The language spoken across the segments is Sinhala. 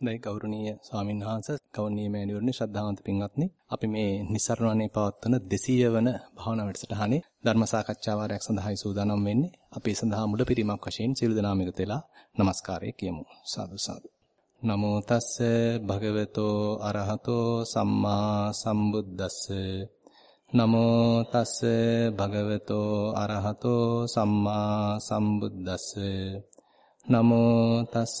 දැයි ගෞරවනීය ස්වාමීන් වහන්සේ ගෞරවනීය මෑණිවරණි ශ්‍රද්ධාවන්ත පින්වත්නි. අපි මේ નિසරණණේ පවත්වන 200 වන භාවනා වැඩසටහනේ ධර්ම සාකච්ඡා වාරයක් සඳහායි සූදානම් වෙන්නේ. අපි සඳහා මුල පිරිමක් වශයෙන් සියලු දෙනාම එකතු වෙලා নমස්කාරය කියමු. සාදු සාදු. නමෝ තස්ස භගවතෝ අරහතෝ සම්මා සම්බුද්දස්ස. නමෝ තස්ස භගවතෝ අරහතෝ සම්මා සම්බුද්දස්ස. නමෝ තස්ස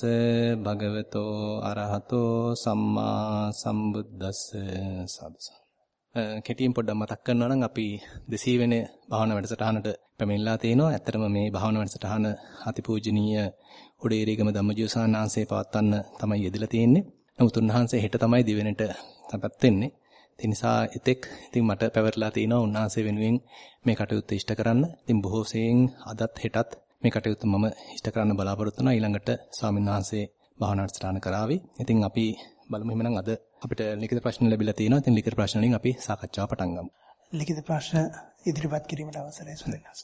භගවතෝ අරහතෝ සම්මා සම්බුද්දස්ස සදස. කෙටියෙන් පොඩ්ඩක් මතක් කරනවා නම් අපි 200 වෙනි භාවනා වැඩසටහනට පැමිණලා තිනවා. ඇත්තටම මේ භාවනා වැඩසටහන අතිපූජනීය උඩේරීගම ධම්මජීවසානාංශේ පවත්වන්න තමයි යෙදලා තියෙන්නේ. නමුත් උන්වහන්සේ හෙට තමයි දිවෙනට තපත් වෙන්නේ. ඒ නිසා එතෙක් ඉතින් මට පැවරලා තිනවා උන්වහන්සේ වෙනුවෙන් මේ කටයුත්ත ඉෂ්ට කරන්න. ඉතින් බොහෝ සෙයින් අදත් හෙටත් මේ කටයුත්ත මම ඉෂ්ට කරන්න බලාපොරොත්තු වෙනවා ඊළඟට ස්වාමීන් වහන්සේ භාවනා වැඩසටහන කරાવી. ඉතින් අපි බලමු එහෙනම් අද අපිට ලිඛිත ප්‍රශ්න ලැබිලා තියෙනවා. ඉතින් ලිඛිත ප්‍රශ්න වලින් අපි සාකච්ඡාව පටන් ගමු. ලිඛිත ප්‍රශ්න ඉදිරිපත් කිරීමට අවසරයි සුනිනාස්.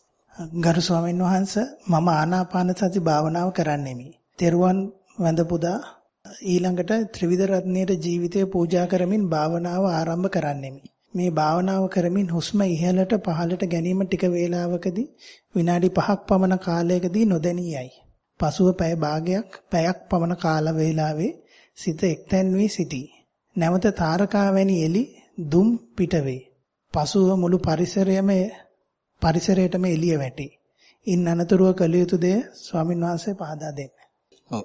ගරු ස්වාමීන් වහන්සේ මම ආනාපාන සති භාවනාව කරන්නෙමි. තෙරුවන් වැඳ පුදා ඊළඟට ත්‍රිවිධ රත්නයේ ජීවිතය පූජා කරමින් භාවනාව ආරම්භ කරන්නෙමි. මේ භාවනාව කරමින් හුස්ම ඉහළට පහළට ගැනීම ටික වේලාවකදී විනාඩි 5ක් පමණ කාලයකදී නොදැනී යයි. පසුව පැය භාගයක් පැයක් පමණ කාල වේලාවේ සිත එක්තැන් වී සිටී. නැවත තාරකා වැනි එලි දුම් පිටවේ. පසුව මුළු පරිසරයම පරිසරයටම එළිය වැටේ. ඉන් අනතුරුව කළ යුතු දේ ස්වාමින් වහන්සේ පහදා දෙන්න. ඔව්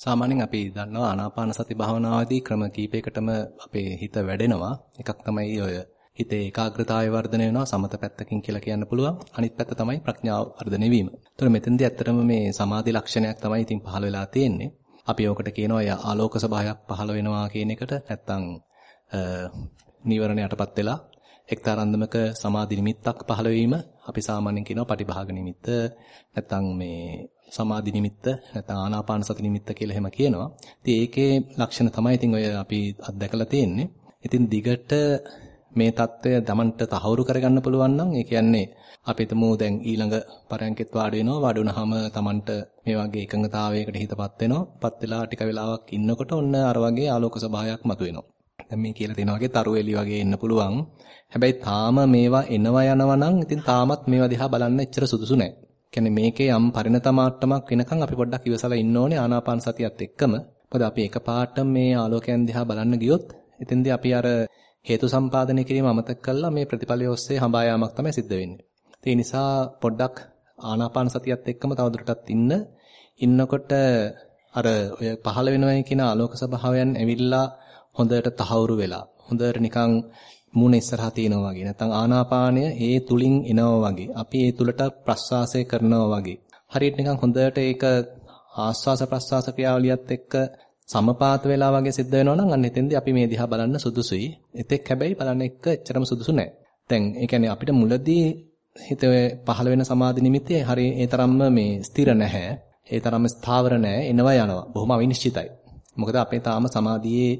සාමාන්‍යයෙන් අපි දන්නවා ආනාපාන සති භාවනාවේදී ක්‍රම කීපයකටම අපේ හිත වැඩෙනවා. එකක් තමයි ඔය හිතේ ඒකාග්‍රතාවය වර්ධනය වෙනවා සමත පැත්තකින් කියලා කියන්න පුළුවන්. අනිත් පැත්ත තමයි ප්‍රඥාව වර්ධනය වීම. ඒතර මෙතෙන්දී ඇත්තටම මේ සමාධි ලක්ෂණයක් තමයි ඉතින් පහළ වෙලා තියෙන්නේ. අපි ඕකට කියනවා ය ආලෝක ස්වභාවයක් පහළ වෙනවා කියන එකට නැත්තම් නීවරණ යටපත් වෙලා එක්තරාන්දමක සමාධි නිමිත්තක් පහළ වීම අපි සාමාන්‍යයෙන් කියනවා පටිභාග නිමිත්ත නැත්තම් මේ සමාධි නිමිත්ත නැත්නම් ආනාපාන සති නිමිත්ත කියලා එහෙම කියනවා. ඉතින් ඒකේ ලක්ෂණ තමයි ඉතින් ඔය අපි අත්දැකලා තියෙන්නේ. ඉතින් දිගට මේ தত্ত্বය දමන්ට තහවුරු කරගන්න පුළුවන් නම් ඒ කියන්නේ අපි හිතමු දැන් ඊළඟ පරයන්කෙත් වාඩි වෙනවා වාඩි වුණාම Tamanට මේ වගේ එකඟතාවයකට හිතපත් වෙනවා. පත් වෙලා ටික වෙලාවක් ඉන්නකොට ඔන්න අර වගේ ආලෝක සභාවයක් මතුවෙනවා. දැන් මේ කියලා දෙනා වගේ තරු එලි වගේ එන්න පුළුවන්. හැබැයි තාම මේවා එනවා යනවා නම් ඉතින් තාමත් මේවා දිහා බලන්න එච්චර සුදුසු නැහැ. කියන්නේ මේකේ යම් පරිණත මාට්ටමක් වෙනකන් අපි පොඩ්ඩක් ඉවසලා ඉන්න ඕනේ ආනාපාන සතියත් එක්කම. මොකද අපි එකපාරට මේ ආලෝකයන් දිහා බලන්න ගියොත් එතෙන්දී අපි අර හේතු සම්පාදනය කිරීම අමතක කළා මේ ප්‍රතිඵලය ඔස්සේ හඹා යාමක් තමයි සිද්ධ වෙන්නේ. ඒ නිසා පොඩ්ඩක් ආනාපාන සතියත් එක්කම තවදුරටත් ඉන්න. ඉන්නකොට අර ඔය පහළ වෙනවයි කියන ආලෝක ස්වභාවයන් ඇවිල්ලා හොඳට තහවුරු වෙලා හොඳට නිකන් මූණ ඉස්සරහා තියෙනවා වගේ නැත්නම් ආනාපානය ඒ තුලින් එනවා වගේ අපි ඒ තුලට ප්‍රස්වාසය කරනවා වගේ හරියට නිකන් හොඳට ඒක ආස්වාස ප්‍රස්වාස ක්‍රියාවලියත් එක්ක සමපාත වෙලා වගේ සිද්ධ වෙනවා නම් අන්න එතෙන්දී අපි මේ දිහා බලන්න සුදුසුයි. එතෙක් හැබැයි බලන්න එක්ක එච්චරම සුදුසු නැහැ. දැන් ඒ කියන්නේ අපිට මුලදී හිතේ පහළ වෙන සමාධි නිමිති හරිය ඒ තරම්ම මේ ස්ථිර නැහැ. ඒ තරම්ම ස්ථාවර නැහැ. එනවා යනවා. බොහොම අවිනිශ්චිතයි. මොකද අපේ තාම සමාධියේ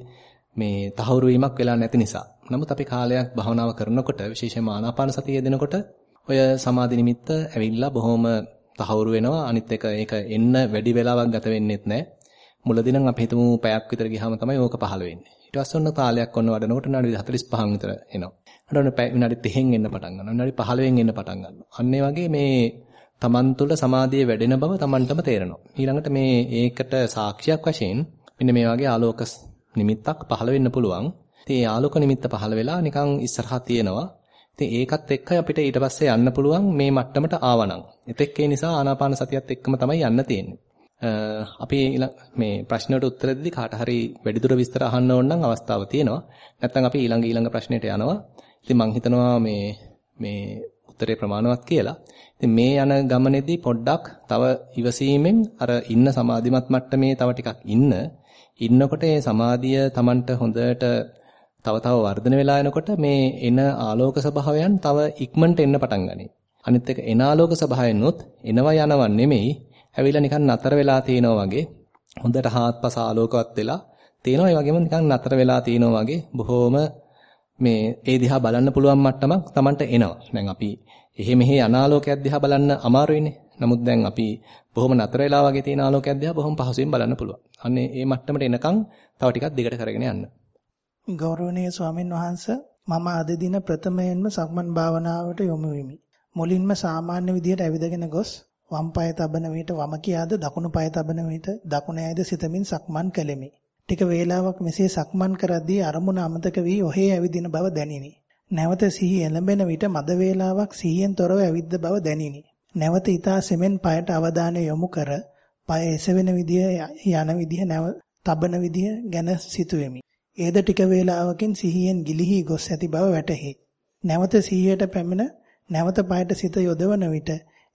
මේ තහවුරු වීමක් වෙලා නැති නිසා. නමුත් අපි කාලයක් භවනාව කරනකොට විශේෂයෙන්ම ආනාපාන සතිය යෙදෙනකොට ඔය සමාධි නිමිත්ත ඇවිල්ලා බොහොම තහවුරු වෙනවා. අනිත් එක ඒක එන්න වැඩි වෙලාවක් ගත වෙන්නෙත් නැහැ. මුලදී නම් අපි හිතමු පැයක් විතර ගියාම තමයි ඕක පහළ වෙන්නේ. ඊට පස්සේ ඔන්න කාලයක් ඔන්න වඩනකොට විනාඩි 45න් විතර එනවා. ඊට ඔන්න විනාඩි 30න් එන්න පටන් ගන්නවා. විනාඩි 15න් එන්න පටන් ගන්නවා. අන්න වගේ මේ තමන් තුළ සමාධිය වැඩෙන බව තමන්ටම තේරෙනවා. ඊළඟට මේ ඒකට සාක්ෂියක් වශයෙන් මෙන්න මේ වගේ ආලෝක නිමිත්තක් පහළ වෙන්න පුළුවන්. ඉතින් ඒ ආලෝක නිමිත්ත පහළ වෙලා නිකන් ඉස්සරහා තියෙනවා. ඉතින් ඒකත් එක්කයි අපිට ඊට පස්සේ යන්න පුළුවන් මේ මට්ටමට ආවනම්. එතෙක් ඒ නිසා ආනාපාන සතියත් එක්කම තමයි යන්න තියෙන්නේ. අපි මේ ප්‍රශ්නට උත්තර දෙද්දී කාට හරි වැඩිදුර විස්තර අහන්න ඕන නම් අවස්ථාව තියෙනවා. නැත්නම් අපි ඊළඟ ඊළඟ ප්‍රශ්නෙට යනවා. ඉතින් මම හිතනවා මේ මේ උත්තරේ ප්‍රමාණවත් කියලා. ඉතින් මේ යන ගමනේදී පොඩ්ඩක් තව ඉවසීමෙන් අර ඉන්න සමාධිමත් මට්ටමේ තව ටිකක් ඉන්න. ඉන්නකොට මේ සමාධිය Tamanට හොඳට තව තව වර්ධනය වෙලා යනකොට මේ එන ආලෝක ස්වභාවයන් තව ඉක්මනට එන්න පටන් ගනී. අනිත් එක එන ආලෝක ස්වභාවයනොත් එනවා යනවා නෙමෙයි, ඇවිල්ලා නිකන් නතර වෙලා තියෙනවා වගේ හොඳට හාත්පස ආලෝකවත් වෙලා තියෙනවා. ඒ වගේම නිකන් නතර වෙලා තියෙනවා වගේ බොහොම මේ ඒ දිහා බලන්න පුළුවන් මට්ටමක් Tamanට එනවා. දැන් අපි එහෙ මෙහෙ අනාලෝකයක් දිහා බලන්න අමාරුයිනේ. නමුත් දැන් අපි බොහොම නතර වෙලා වගේ තියෙන ආලෝකයක් දිහා බොහොම පහසුවෙන් බලන්න පුළුවන්. අන්නේ මේ මට්ටමට එනකන් තව ටිකක් දිගට කරගෙන යන්න. ගෞරවනීය ස්වාමින් වහන්ස මම අද දින ප්‍රථමයෙන්ම සක්මන් භාවනාවට යොමු වෙමි. මුලින්ම සාමාන්‍ය විදිහට ඇවිදගෙන ගොස් වම් පාය තබන විට වම කියාද දකුණු පාය තබන විට දකුණ ඇයිද සිතමින් සක්මන් කළෙමි. ටික වේලාවක් මෙසේ සක්මන් කරද්දී අරමුණ අමතක වී ඔහේ ඇවිදින බව දැනිනි. නැවත සිහි එළඹෙන විට මද වේලාවක් සිහියෙන් තොරව ඇවිද්ද බව දැනිනි. නැවත ඊතා සෙමෙන් පායට අවධානය යොමු කර පාය එසවෙන විදිය යන විදිය නැව තබන විදිය ගැන සිතුවෙමි. ඒද ටික වේලාවකින් සිහියෙන් ගිලිහි ගොස් ඇති බව වැටහි. නැවත සිහියට පැමිණ නැවත পায়ට සිත යොදවන විට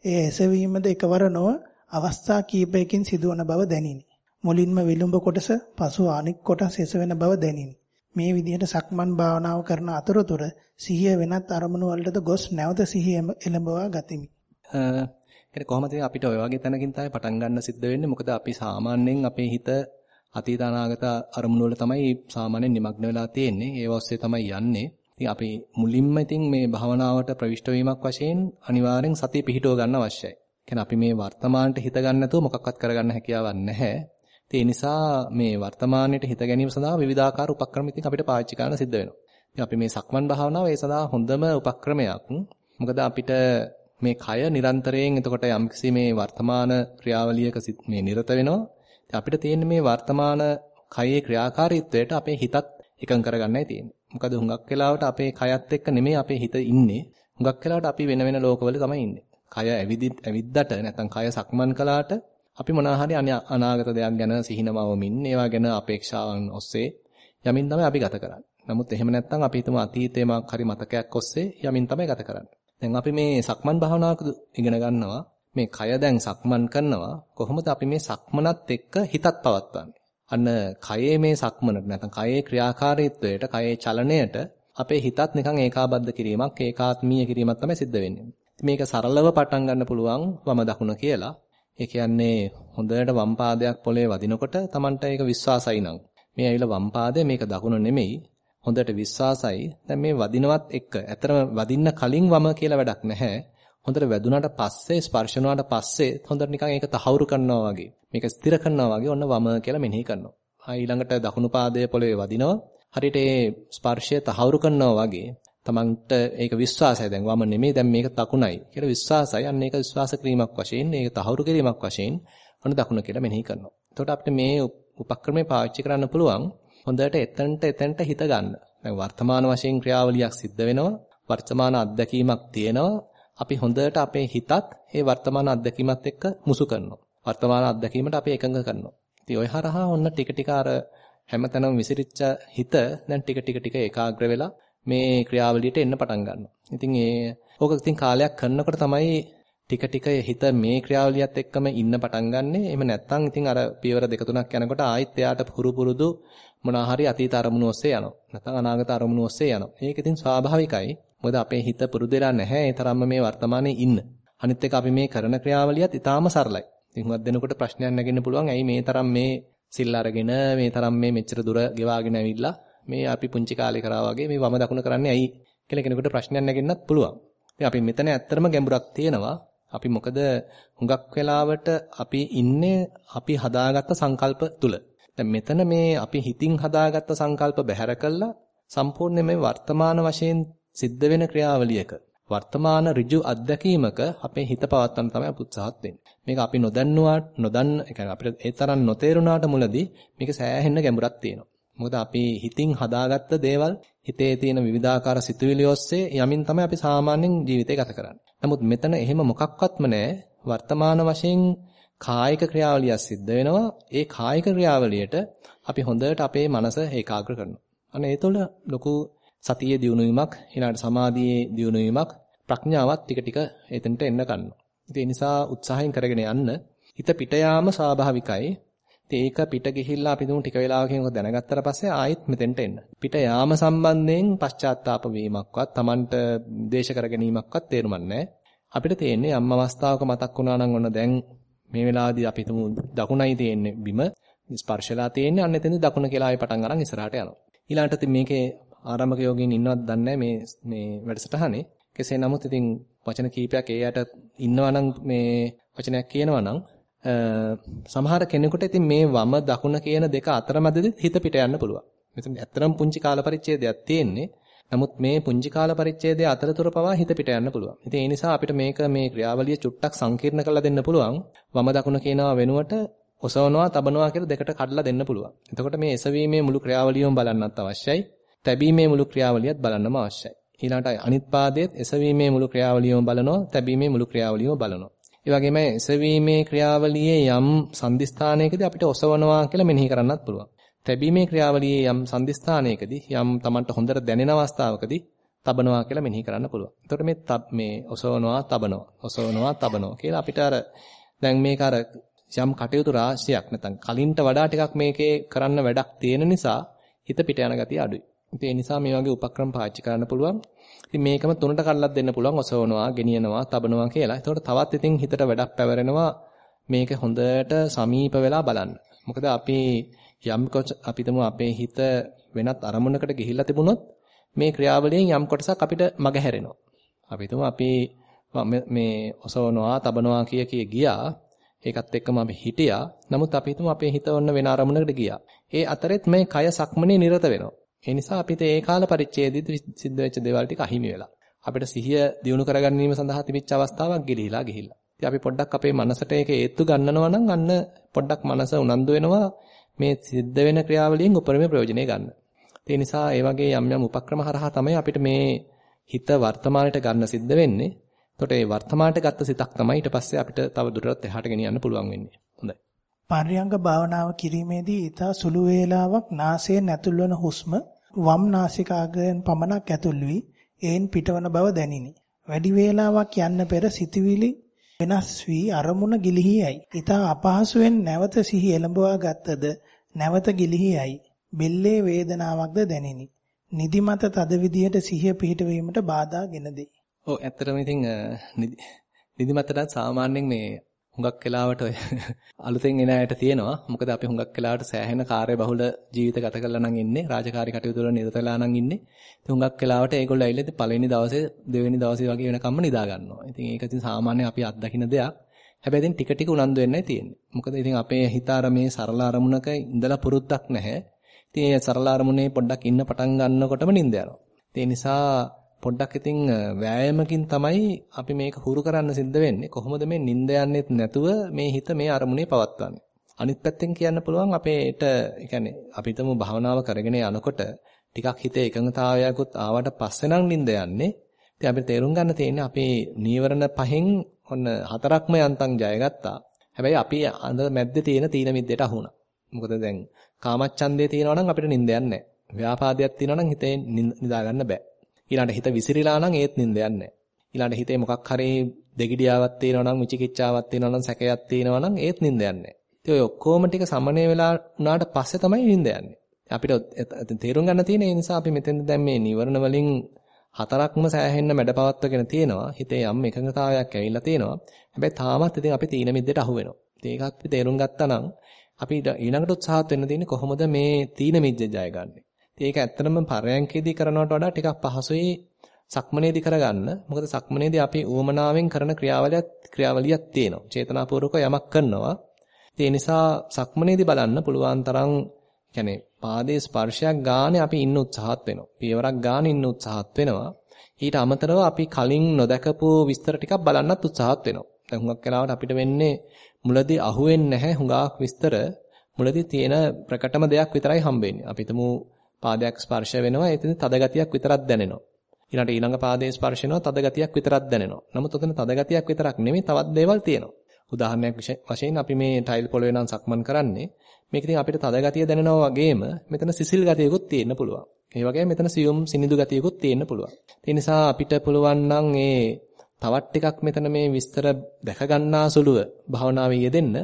ඒ එසවීමද එකවර නොව අවස්ථා කීපයකින් සිදුවන බව දැනිනි. මුලින්ම විලුඹ කොටස පසු අනික් කොටස් එසවෙන බව දැනිනි. මේ විදිහට සක්මන් භාවනාව කරන අතරතුර සිහිය වෙනත් අරමුණු වලටද ගොස් නැවත සිහිය එළඹවා ගතිමි. ඒ කොහොමද අපිට ඔය වගේ තැනකින් තමයි පටන් ගන්න සිද්ධ වෙන්නේ. මොකද අපි සාමාන්‍යයෙන් අපේ හිත අතීත අනාගත අරමුණු වල තමයි සාමාන්‍යයෙන් නිමග්න වෙලා තියෙන්නේ. ඒ ඔස්සේ තමයි යන්නේ. ඉතින් අපි මුලින්ම ඉතින් මේ භවනාවට ප්‍රවිෂ්ඨ වීමක් වශයෙන් අනිවාර්යෙන් සතිය පිහිටව ගන්න අවශ්‍යයි. කියන්නේ අපි මේ වර්තමානට හිත ගන්න නැතුව මොකක්වත් කරගන්න හැකියාවක් නැහැ. ඒ නිසා මේ වර්තමානයේ හිත ගැනීම සඳහා විවිධාකාර උපක්‍රම ඉතින් අපිට පාවිච්චි කරන්න සිද්ධ වෙනවා. ඉතින් අපි මේ සක්මන් භාවනාව ඒ සඳහා හොඳම උපක්‍රමයක්. මොකද අපිට මේ කය නිරන්තරයෙන් එතකොට යම්කිසි මේ වර්තමාන ක්‍රියාවලියක මේ නිරත වෙනවා. ඉතින් අපිට තියෙන්නේ මේ වර්තමාන කයේ ක්‍රියාකාරීත්වයට අපේ හිතත් එකඟ කරගන්නයි තියෙන්නේ. මොකද හුඟක් වෙලාවට අපේ කයත් එක්ක නෙමෙයි අපේ හිත ඉන්නේ. හුඟක් වෙලාවට අපි වෙන වෙන ලෝකවල තමයි ඉන්නේ. කය ඇවිදි ඇවිද්දට නැත්නම් කය සක්මන් කළාට අපි මොනවා හරි අනාගත දෙයක් ගැන සිහිනමවමින් ඒවා ගැන අපේක්ෂාවන් ඔස්සේ යමින් තමයි අපි ගත කරන්නේ. නමුත් එහෙම නැත්නම් අපි හිතමු අතීතයේ මාක් හරි මතකයක් ඔස්සේ යමින් තමයි ගත කරන්නේ. දැන් අපි මේ සක්මන් භාවනාවක ඉගෙන ගන්නවා මේ කය දැන් සක්මන් කරනවා කොහොමද අපි මේ සක්මනත් එක්ක හිතත් පවත්වන්නේ. අන්න කයේ මේ සක්මනට නැත්නම් කයේ ක්‍රියාකාරීත්වයට කයේ චලනයට අපේ හිතත් නිකන් ඒකාබද්ධ කිරීමක් ඒකාත්මීය කිරීමක් තමයි සිද්ධ වෙන්නේ. මේක සරලව පටන් ගන්න පුළුවන් වම දකුණ කියලා. ඒ කියන්නේ හොඳට වම් පාදයක් පොළවේ වදිනකොට Tamanට ඒක විශ්වාසයි නම් මේ ඇවිල්ලා වම් පාදය මේක දකුණ නෙමෙයි හොඳට විශ්වාසයි දැන් මේ වදිනවත් එක්ක ඇතරම වදින්න කලින් වම කියලා වැඩක් නැහැ හොඳට වැදුනට පස්සේ ස්පර්ශ වුණාට පස්සේ හොඳට නිකන් ඒක තහවුරු කරනවා වගේ මේක ස්ථිර කරනවා වගේ ඔන්න වම කියලා මෙනෙහි කරනවා ආ ඊළඟට දකුණු පාදයේ පොළවේ වදිනවා හරියට ඒ ස්පර්ශය තහවුරු කරනවා වගේ තමන්ට ඒක විශ්වාසයි දැන් වම නෙමෙයි දැන් මේක දකුණයි කියලා විශ්වාසයි අන්න ඒක විශ්වාස කිරීමක් වශයෙන් ඒක තහවුරු කිරීමක් වශයෙන් ඔන්න දකුණ කියලා මෙනෙහි කරනවා. එතකොට අපිට මේ උපක්‍රමය පාවිච්චි කරන්න පුළුවන් හොඳට එතනට එතනට හිත ගන්න. දැන් වර්තමාන වශයෙන් ක්‍රියාවලියක් සිද්ධ වෙනවා. වර්තමාන අත්දැකීමක් තියෙනවා. අපි හොඳට අපේ හිතත් ඒ වර්තමාන අත්දැකීමත් එක්ක මුසු කරනවා. වර්තමාන අත්දැකීමට අපි එකඟ කරනවා. ඉතින් ඔය හරහා ඔන්න ටික ටික අර හැමතැනම විසිරිච්ච හිත දැන් ටික ටික ටික ඒකාග්‍ර වෙලා මේ ක්‍රියාවලියට එන්න පටන් ගන්නවා. ඉතින් ඒ ඕක ඉතින් කාලයක් කරනකොට තමයි ටික ටික හිත මේ ක්‍රියාවලියත් එක්කම ඉන්න පටන් ගන්නෙ. එහෙම නැත්නම් ඉතින් අර පියවර දෙක තුනක් යනකොට ආයෙත් එයාට පුරු පුරුදු මොනවා හරි අතීත අරමුණු ඔස්සේ යනවා. නැත්නම් අනාගත අරමුණු ඔස්සේ යනවා. ඒක ඉතින් ස්වාභාවිකයි. මොකද අපේ හිත පුරුදු වෙලා නැහැ ඒ තරම්ම මේ වර්තමානයේ ඉන්න. අනිත් එක අපි මේ කරන ක්‍රියාවලියත් ඊටාම සරලයි. ඉතින් හුඟක් දෙනකොට ප්‍රශ්නයක් නැගෙන්න පුළුවන්. ඇයි මේ තරම් මේ සිල් අරගෙන මේ තරම් මේ මෙච්චර දුර ගෙවාගෙන ඇවිල්ලා මේ අපි පුංචි කාලේ කරා වගේ මේ වම දකුණ කරන්නේ ඇයි කියලා කෙනෙකුට ප්‍රශ්නයක් නැගෙන්නත් පුළුවන්. ඉතින් අපි මෙතන ඇත්තටම ගැඹුරක් තියෙනවා. අපි මොකද හුඟක් වෙලාවට අපි ඉන්නේ අපි හදාගත්ත සංකල්ප තුල. දැන් මෙතන මේ අපි හිතින් හදාගත්ත සංකල්ප බැහැර කළා සම්පූර්ණ මේ වර්තමාන වශයෙන් සිද්ධ වෙන ක්‍රියාවලියක වර්තමාන ඍජු අත්දැකීමක අපේ හිත පවත්වන්න තමයි අපි උත්සාහත් වෙන්නේ. මේක අපි නොදන්නුවාට නොදන්න, ඒ කියන්නේ අපිට ඒ තරම් නොතේරුණාට මුලදී මේක සෑහෙන්න ගැඹුරක් තියෙනවා. මොකද අපි හිතින් හදාගත්ත දේවල් හිතේ තියෙන විවිධාකාර සිතුවිලි ඔස්සේ යමින් තමයි අපි සාමාන්‍යයෙන් ජීවිතය ගත කරන්නේ. නමුත් මෙතන එහෙම මොකක්වත්ම නැහැ. වර්තමාන වශයෙන් කායික ක්‍රියාවලියක් සිද්ධ වෙනවා. ඒ කායික ක්‍රියාවලියට අපි හොඳට අපේ මනස ඒකාග්‍ර කරනවා. අන්න ඒ තුළ ලොකු සතියේ දියුණුවීමක්, ඊළඟට සමාධියේ දියුණුවීමක්, ප්‍රඥාවත් ටික ටික එතනට එන්න ගන්නවා. ඒ නිසා උත්සාහයෙන් කරගෙන යන්න හිත පිට යාම ස්වාභාවිකයි. ඒක පිට ගිහිල්ලා අපි දුමු ටික වෙලාවකින් ඔක දැනගත්තට පස්සේ ආයෙත් මෙතෙන්ට එන්න. පිට යාම සම්බන්ධයෙන් පශ්චාත්තාප වීමක්වත් Tamanට දේශ කර ගැනීමක්වත් තේරුමක් නැහැ. අපිට තියෙන්නේ අම්ම අවස්ථාවක මතක් වුණා නම් ඔන්න දැන් මේ වෙලාවේදී අපි තුමු දකුණයි තියෙන්නේ බිම ස්පර්ශලා තියෙන්නේ අන්න එතෙන්දී දකුණ කියලා ආයෙ පටන් අරන් ඉස්සරහට යනවා. ඊළඟට ඉතින් මේකේ ආරම්භක යෝගීන් ඉන්නවද දන්නේ මේ මේ වැඩසටහනේ. කෙසේ නමුත් ඉතින් වචන කීපයක් ඒයට ඉන්නවා නම් මේ වචනයක් කියනවා නම් සමහර කෙනෙකුට ඉතින් මේ වම දකුණ කියන දෙක අතරමැදදී හිත පිට යන්න පුළුවන්. මෙතන ඇත්තටම පුංචි කාල පරිච්ඡේදයක් තියෙන්නේ. නමුත් මේ පුංචි කාල පරිච්ඡේදයේ අතරතුර පවා හිත පිට යන්න පුළුවන්. ඉතින් ඒ නිසා අපිට මේක මේ ක්‍රියාවලිය චුට්ටක් සංකීර්ණ කරලා දෙන්න පුළුවන්. වම දකුණ කියනවා වෙනුවට ඔසවනවා, තබනවා කියලා දෙකට කඩලා දෙන්න පුළුවන්. එතකොට මේ එසවීමේ මුළු ක්‍රියාවලියම බලන්නත් අවශ්‍යයි. තැබීමේ මුළු ක්‍රියාවලියත් බලන්නම අවශ්‍යයි. ඊළඟට අනිත් පාදයේත් එසවීමේ මුළු ක්‍රියාවලියම බලනවා, තැබීමේ මුළු ක්‍රියාවලියම බලනවා. ඒ වගේම එසවීමේ ක්‍රියාවලියේ යම් සංදිස්ථානයකදී අපිට ඔසවනවා කියලා මෙනෙහි කරන්නත් පුළුවන්. තැබීමේ ක්‍රියාවලියේ යම් සංදිස්ථානයකදී යම් Tamanට හොඳට දැනෙන අවස්ථාවකදී තබනවා කියලා මෙනෙහි කරන්න පුළුවන්. එතකොට මේ මේ ඔසවනවා, තබනවා, ඔසවනවා, තබනවා කියලා අපිට අර දැන් මේක අර යම් කටයුතු රාශියක් නැත්නම් කලින්ට වඩා ටිකක් මේකේ කරන්න වැඩක් තියෙන නිසා හිත පිට යන ගතිය අඩුයි. ඉතින් ඒ නිසා මේ වගේ උපක්‍රම පාවිච්චි කරන්න පුළුවන්. ඉතින් මේකම තුනට කඩලා දෙන්න පුළුවන් ඔසවනවා, ගෙනියනවා, තබනවා කියලා. එතකොට තවත් ඉතින් හිතට වැඩක් පැවරෙනවා මේක හොඳට සමීප වෙලා බලන්න. මොකද අපි යම් අපිටම අපේ හිත වෙනත් අරමුණකට ගිහිල්ලා තිබුණොත් මේ ක්‍රියාවලියෙන් යම් කොටසක් අපිට මගහැරෙනවා. අපි අපි මේ ඔසවනවා, තබනවා කිය කිය ගියා. ඒකත් එක්කම අපි හිටියා. නමුත් අපි අපේ හිත ඔන්න වෙන අරමුණකට ගියා. ඒ අතරෙත් මේ කය සක්මනේ නිරත වෙනවා. ඒ නිසා අපිට ඒ කාල පරිච්ඡේදෙදි සිද්ධ වෙච්ච දේවල් ටික අහිමි වෙලා. අපිට සිහිය දියුණු කරගැනීම සඳහා තිබිච්ච අවස්ථාවක් ගිලිහිලා ගිහිල්ලා. ඉතින් අපි පොඩ්ඩක් අපේ මනසට ඒක ඒත්තු ගන්නනවා නම් අන්න පොඩ්ඩක් මනස උනන්දු වෙනවා මේ සිද්ධ වෙන ක්‍රියාවලියෙන් උපරිම ප්‍රයෝජනෙ ගන්න. ඒ නිසා ඒ වගේ යම් යම් උපක්‍රම හරහා තමයි අපිට මේ හිත වර්තමානයට ගන්න සිද්ධ වෙන්නේ. එතකොට ඒ වර්තමානට ගත්ත සිතක් තමයි ඊට පස්සේ අපිට තව දුරටත් එහාට ගෙනියන්න පුළුවන් වෙන්නේ. හොඳයි. පර්යංග භාවනාව කිරීමේදී ඊට සුළු වේලාවක් නාසයෙන් ඇතුල් වන හුස්ම වම් නාසිකාග්‍රයෙන් පමණක් ඇතුල් වී එයින් පිටවන බව දැනිනි. වැඩි වේලාවක් යන්න පෙර සිතවිලි වෙනස් වී අරමුණ ගිලිහි යයි. ඊට අපහසුවෙන් නැවත සිහි එළඹවා ගත්තද නැවත ගිලිහි යයි. බෙල්ලේ වේදනාවක්ද දැනිනි. නිදිමත තද විදියට සිහිය පිහිටවීමට බාධා ගෙන දෙයි. ඔව් ඇත්තටම ඉතින් නිදිමතට සාමාන්‍යයෙන් මේ හුඟක් වෙලාවට ඔය අලුතෙන් එන අයට තියෙනවා. මොකද අපි හුඟක් වෙලාවට සෑහෙන කාර්ය බහුල ජීවිත ගත කරලා නම් ඉන්නේ. රාජකාරී කටයුතු වල නිරත වෙලා නම් ඉන්නේ. ඉතින් හුඟක් වෙලාවට ඒගොල්ලෝ ඇවිල්ලා ඉතින් පළවෙනි දවසේ දෙවෙනි දවසේ වගේ වෙනකම්ම නිදා ගන්නවා. ඉතින් ඒක ඉතින් සාමාන්‍ය අපි අත්දකින දෙයක්. හැබැයි ඉතින් ටික ටික උනන්දු වෙන්නයි තියෙන්නේ. මොකද ඉතින් අපේ හිත අර මේ සරල අරමුණක ඉඳලා පුරුද්දක් නැහැ. ඉතින් ඒ සරල අරමුණේ පොඩ්ඩක් ඉන්න පටන් ගන්නකොටම නිින්ද යනවා. ඒ නිසා පොඩ්ඩක් ඉතින් වෑයමකින් තමයි අපි මේක හුරු කරන්න සිද්ධ වෙන්නේ. කොහොමද මේ නිින්ද යන්නේත් නැතුව මේ හිත මේ අරමුණේ පවත්වන්නේ. අනිත් පැත්තෙන් කියන්න පුළුවන් අපේට يعني අපිටම භාවනාව කරගෙන යනකොට ටිකක් හිතේ එකඟතාවයකුත් ආවට පස්සේ නම් නිින්ද යන්නේ. ඉතින් අපිට තේරුම් ගන්න තියෙන්නේ අපේ නීවරණ පහෙන් ඔන්න හතරක්ම යන්තම් ජයගත්තා. හැබැයි අපි අඳ මැද්දේ තියෙන තීන මිද්දේට අහුණා. මොකද දැන් කාමච්ඡන්දේ තියෙනවා නම් අපිට නිින්ද යන්නේ නැහැ. ව්‍යාපාදයක් තියෙනවා නම් හිතේ නිදා ගන්න බෑ. ඊළඟට හිත විසිරීලා නම් ඒත් නිින්ද යන්නේ නැහැ. ඊළඟට හිතේ මොකක් හරි දෙගිඩියාවක් තියෙනවා නම් විචිකිච්ඡාවක් තියෙනවා නම් සැකයක් තියෙනවා නම් ඒත් නිින්ද යන්නේ නැහැ. ඉතින් ඔය ඔක්කොම ටික සමනය වෙලා උනාට පස්සේ තමයි නිින්ද යන්නේ. අපිට තේරුම් ගන්න තියෙන ඒ නිසා අපි මෙතෙන්ද දැන් මේ නිවරණ වලින් හතරක්ම සෑහෙන්න මැඩපවත්වගෙන තියෙනවා. හිතේ යම් එකඟතාවයක් ඇවිල්ලා තියෙනවා. හැබැයි තාමත් ඉතින් අපි තීන මිද්දට අහු වෙනවා. ඒකත් අපි තේරුම් ගත්තා නම් අපි ඊළඟට උත්සාහත් වෙන්න තියෙන්නේ කොහොමද මේ තීන මිද්ද ජය ගන්නෙ. ඒක ඇත්තටම පරයන්කේදී කරනවට වඩා ටිකක් පහසුයි සක්මනේදී කරගන්න. මොකද සක්මනේදී අපි ඌමනාවෙන් කරන ක්‍රියාවලියක් ක්‍රියාවලියක් තියෙනවා. චේතනාපූර්වක යමක් කරනවා. ඒ නිසා සක්මනේදී බලන්න පුළුවන් තරම් يعني පාදයේ ස්පර්ශයක් ගානේ අපි ඉන්න උත්සාහත් වෙනවා. පියවරක් ගානේ ඉන්න උත්සාහත් වෙනවා. ඊට අමතරව අපි කලින් නොදකපු විස්තර ටිකක් බලන්නත් උත්සාහත් වෙනවා. දැන් හුඟක් වෙලාවට අපිට වෙන්නේ මුලදී අහුවෙන්නේ නැහැ හුඟක් විස්තර. මුලදී තියෙන ප්‍රකටම දෙයක් විතරයි හම්බෙන්නේ. අපි හිතමු පාදයක් ස්පර්ශ වෙනවා එතන තද ගතියක් විතරක් දැනෙනවා. ඊළඟට ඊළඟ පාදයේ ස්පර්ශ වෙනවා තද ගතියක් විතරක් දැනෙනවා. නමුත් ඔතන තද ගතියක් විතරක් නෙමෙයි තවත් දේවල් තියෙනවා. උදාහරණයක් වශයෙන් අපි මේ ටයිල් පොළවේ නම් සක්මන් කරන්නේ මේක ඉතින් අපිට තද ගතිය දැනෙනවා වගේම මෙතන සිසිල් ගතියකුත් තියෙන්න පුළුවන්. ඒ වගේම මෙතන සියුම් සිනිඳු ගතියකුත් තියෙන්න පුළුවන්. ඒ නිසා අපිට පුළුවන් නම් ඒ තවත් ටිකක් මෙතන මේ විස්තර දැක ගන්නා සුළුව භාවනාවේ යෙදෙන්න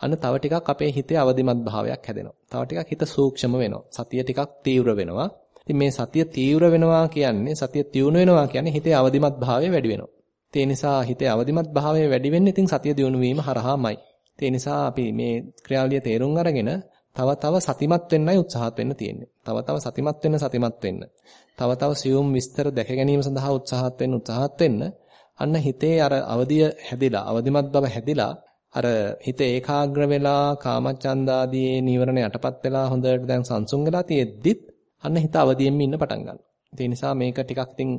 අන්න තව ටිකක් අපේ හිතේ අවදිමත් භාවයක් හැදෙනවා. තව ටිකක් හිත සූක්ෂම වෙනවා. සතිය ටිකක් තීව්‍ර වෙනවා. ඉතින් මේ සතිය තීව්‍ර වෙනවා කියන්නේ සතිය තියුණු වෙනවා කියන්නේ හිතේ අවදිමත් භාවය වැඩි වෙනවා. ඒ නිසා හිතේ අවදිමත් භාවය වැඩි වෙන්නේ ඉතින් සතිය දියුණු වීම හරහාමයි. ඒ නිසා අපි මේ ක්‍රියාවලිය තේරුම් අරගෙන තව තව සතිමත් වෙන්නයි උත්සාහත් වෙන්න තියෙන්නේ. තව තව සතිමත් වෙන්න සතිමත් වෙන්න. තව තව සියුම් විස්තර දැක ගැනීම සඳහා උත්සාහත් වෙන්න උත්සාහත් වෙන්න. අන්න හිතේ අර අවදිය හැදිලා, අවදිමත් බව හැදිලා අර හිත ඒකාග්‍ර වෙලා කාමචන්දාදී නීවරණ යටපත් වෙලා හොඳට දැන් සංසුන් වෙලා තියෙද්දිත් අන්න හිත අවදියෙන් ඉන්න පටන් ගන්නවා. ඒ නිසා මේක ටිකක් ඉතින්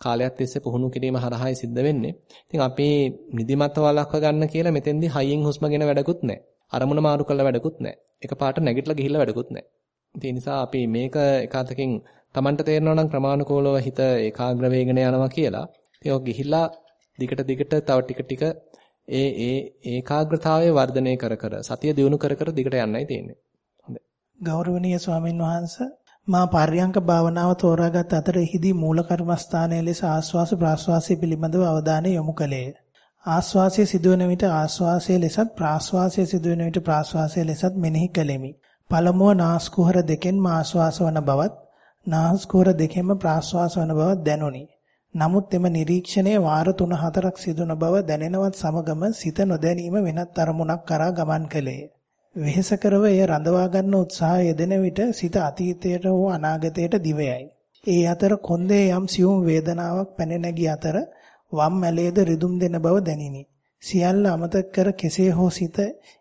කාලයක් තිස්සේ පුහුණු කිරීම හරහායි සිද්ධ වෙන්නේ. ඉතින් අපි නිදිමත වළක්ව ගන්න කියලා මෙතෙන්දී හයියෙන් හුස්මගෙන වැඩකුත් නැහැ. අරමුණ මාරු කරලා වැඩකුත් නැහැ. එකපාරට නැගිටලා ගිහිල්ලා වැඩකුත් නැහැ. ඒ නිසා අපි මේක එකතකින් Tamanට තේරෙනවා නම් ක්‍රමානුකූලව හිත ඒකාග්‍ර වේගන යනවා කියලා. ඉතින් ඔක ගිහිල්ලා දිගට දිගට තව ටික ටික ඒ ඒ ඒකාග්‍රතාවය වර්ධනය කර කර සතිය දියුණු කර කර දිගට යන්නයි තියෙන්නේ. හොඳයි. ගෞරවනීය ස්වාමින් වහන්සේ මා පර්යංක භාවනාව තෝරාගත් අතර එහිදී මූල කර්මස්ථානයේ ලෙස ආස්වාස ප්‍රාස්වාසය පිළිබඳව අවධානය යොමු කළේය. ආස්වාසය සිදුවන විට ආස්වාසය ලෙසත් ප්‍රාස්වාසය සිදුවන විට ප්‍රාස්වාසය ලෙසත් මෙනෙහි කළෙමි. පළමුව නාස්කුහර දෙකෙන්ම ආස්වාස වන බවත් නාස්කුහර දෙකෙන්ම ප්‍රාස්වාස වන බවත් දැනුනි. නමුත් එම නිරීක්ෂණයේ වාර 3-4ක් සිදුවන බව දැනෙනවත් සමගම සිත නොදැනීම වෙනත් අරමුණක් කරා ගමන් කළේය. වෙහෙසකරව එය රඳවා ගන්න උත්සාහය යෙදෙන විට සිත අතීතයට හෝ අනාගතයට දිවයයි. ඒ අතර කොන්දේ යම් සියුම් වේදනාවක් පැන නැගී අතර වම් මැලේද රිදුම් දෙන බව දැනිනි. සියල්ල අමතක කර කෙසේ හෝ සිත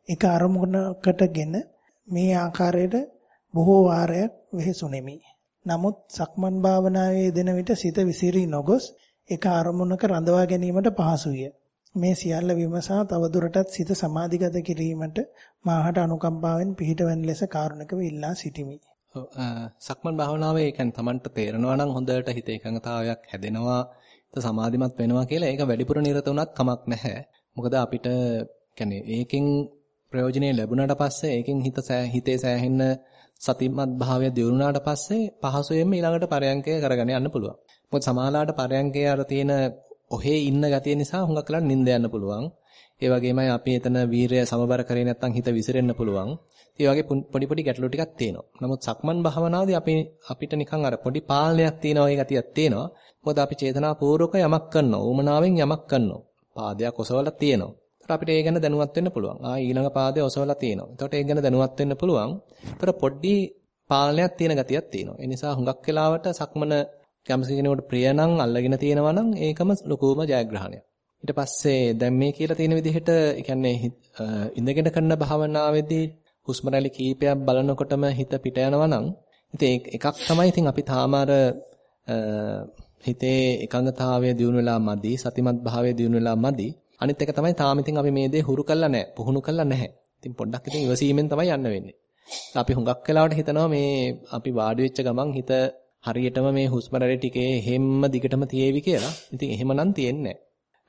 එක අරමුණකටගෙන මේ ආකාරයට බොහෝ වාරයක් වෙහෙසුනෙමි. නමුත් සක්මන් භාවනාවේ යෙදෙන විට සිත විසිරී නොගොස් එක අරමුණක රඳවා ගැනීමට පහසුය. මේ සියල්ල විමසා තවදුරටත් සිත සමාධිගත කිරීමට මාහට අනුකම්පාවෙන් පිහිටවන ලෙස කාරුණිකව ඉල්ලා සිටිමි. සක්මන් භාවනාවේ ඒ කියන්නේ Tamanට තේරෙනවා නම් හොඳට හිත එකඟතාවයක් හැදෙනවා, හිත සමාධිමත් වෙනවා කියලා ඒක වැඩිපුර නිරත වුණත් කමක් නැහැ. මොකද අපිට කියන්නේ ඒකෙන් ප්‍රයෝජනෙ ලැබුණාට පස්සේ ඒකෙන් හිත හිතේ සෑහෙන්න සතිමත් භාවය දියුණුවාට පස්සේ පහසුවෙන්ම ඊළඟට පරයන්කය කරගෙන යන්න පුළුවන්. මොකද සමාලාට පරයන්කේ අර තියෙන ඔහේ ඉන්න ගතිය නිසා හුඟක් වෙලා නිින්ද යන්න පුළුවන්. ඒ වගේමයි අපි එතන වීරය සමබර කරේ නැත්නම් හිත විසිරෙන්න පුළුවන්. ඒ වගේ පොඩි පොඩි ගැටලු ටිකක් තියෙනවා. නමුත් සක්මන් භාවනාවේදී අපි අපිට නිකන් අර පොඩි පාලනයක් තියෙනවා වගේ ගතියක් තියෙනවා. මොකද අපි චේතනාපූර්වක යමක් කරනවා. උමනාවෙන් යමක් කරනවා. පාදයක් ඔසවලා තියෙනවා. ඒතර අපිට ඒ ගැන දැනුවත් වෙන්න පුළුවන්. ආ ඊළඟ පාදයේ ඔසවලා තියෙනවා. එතකොට ඒ ගැන දැනුවත් වෙන්න පුළුවන්. ඒතර පොඩි පාලනයක් තියෙන ගතියක් තියෙනවා. ඒ නිසා හුඟක් වෙලාවට සක්මන යම්සි කෙනෙකුට ප්‍රිය නම් අල්ලගෙන තියෙනවා නම් ඒකම ලොකුම ජයග්‍රහණයක්. ඊට පස්සේ දැන් මේ කියලා තියෙන විදිහට ඒ කියන්නේ ඉඳගෙන කරන භාවනාවේදී හුස්ම රැලි කීපයක් බලනකොටම හිත පිට යනවා නම් ඉතින් එකක් තමයි ඉතින් අපි තාම අර හිතේ එකඟතාවය දිනු වෙලා මදි සතිමත් භාවය දිනු වෙලා මදි අනිත් එක තමයි තාම ඉතින් අපි මේ දේ හුරු කරලා නැහැ පුහුණු කරලා නැහැ ඉතින් පොඩ්ඩක් ඉතින් ඉවසීමෙන් තමයි යන්න වෙන්නේ අපි හුඟක් වෙලාවට හිතනවා මේ අපි වාඩි වෙච්ච ගමන් හිත හරියටම මේ හුස්ම රැලි ටිකේ හැම්ම දිගටම තියේවි කියලා. ඉතින් එහෙමනම් තියෙන්නේ නැහැ.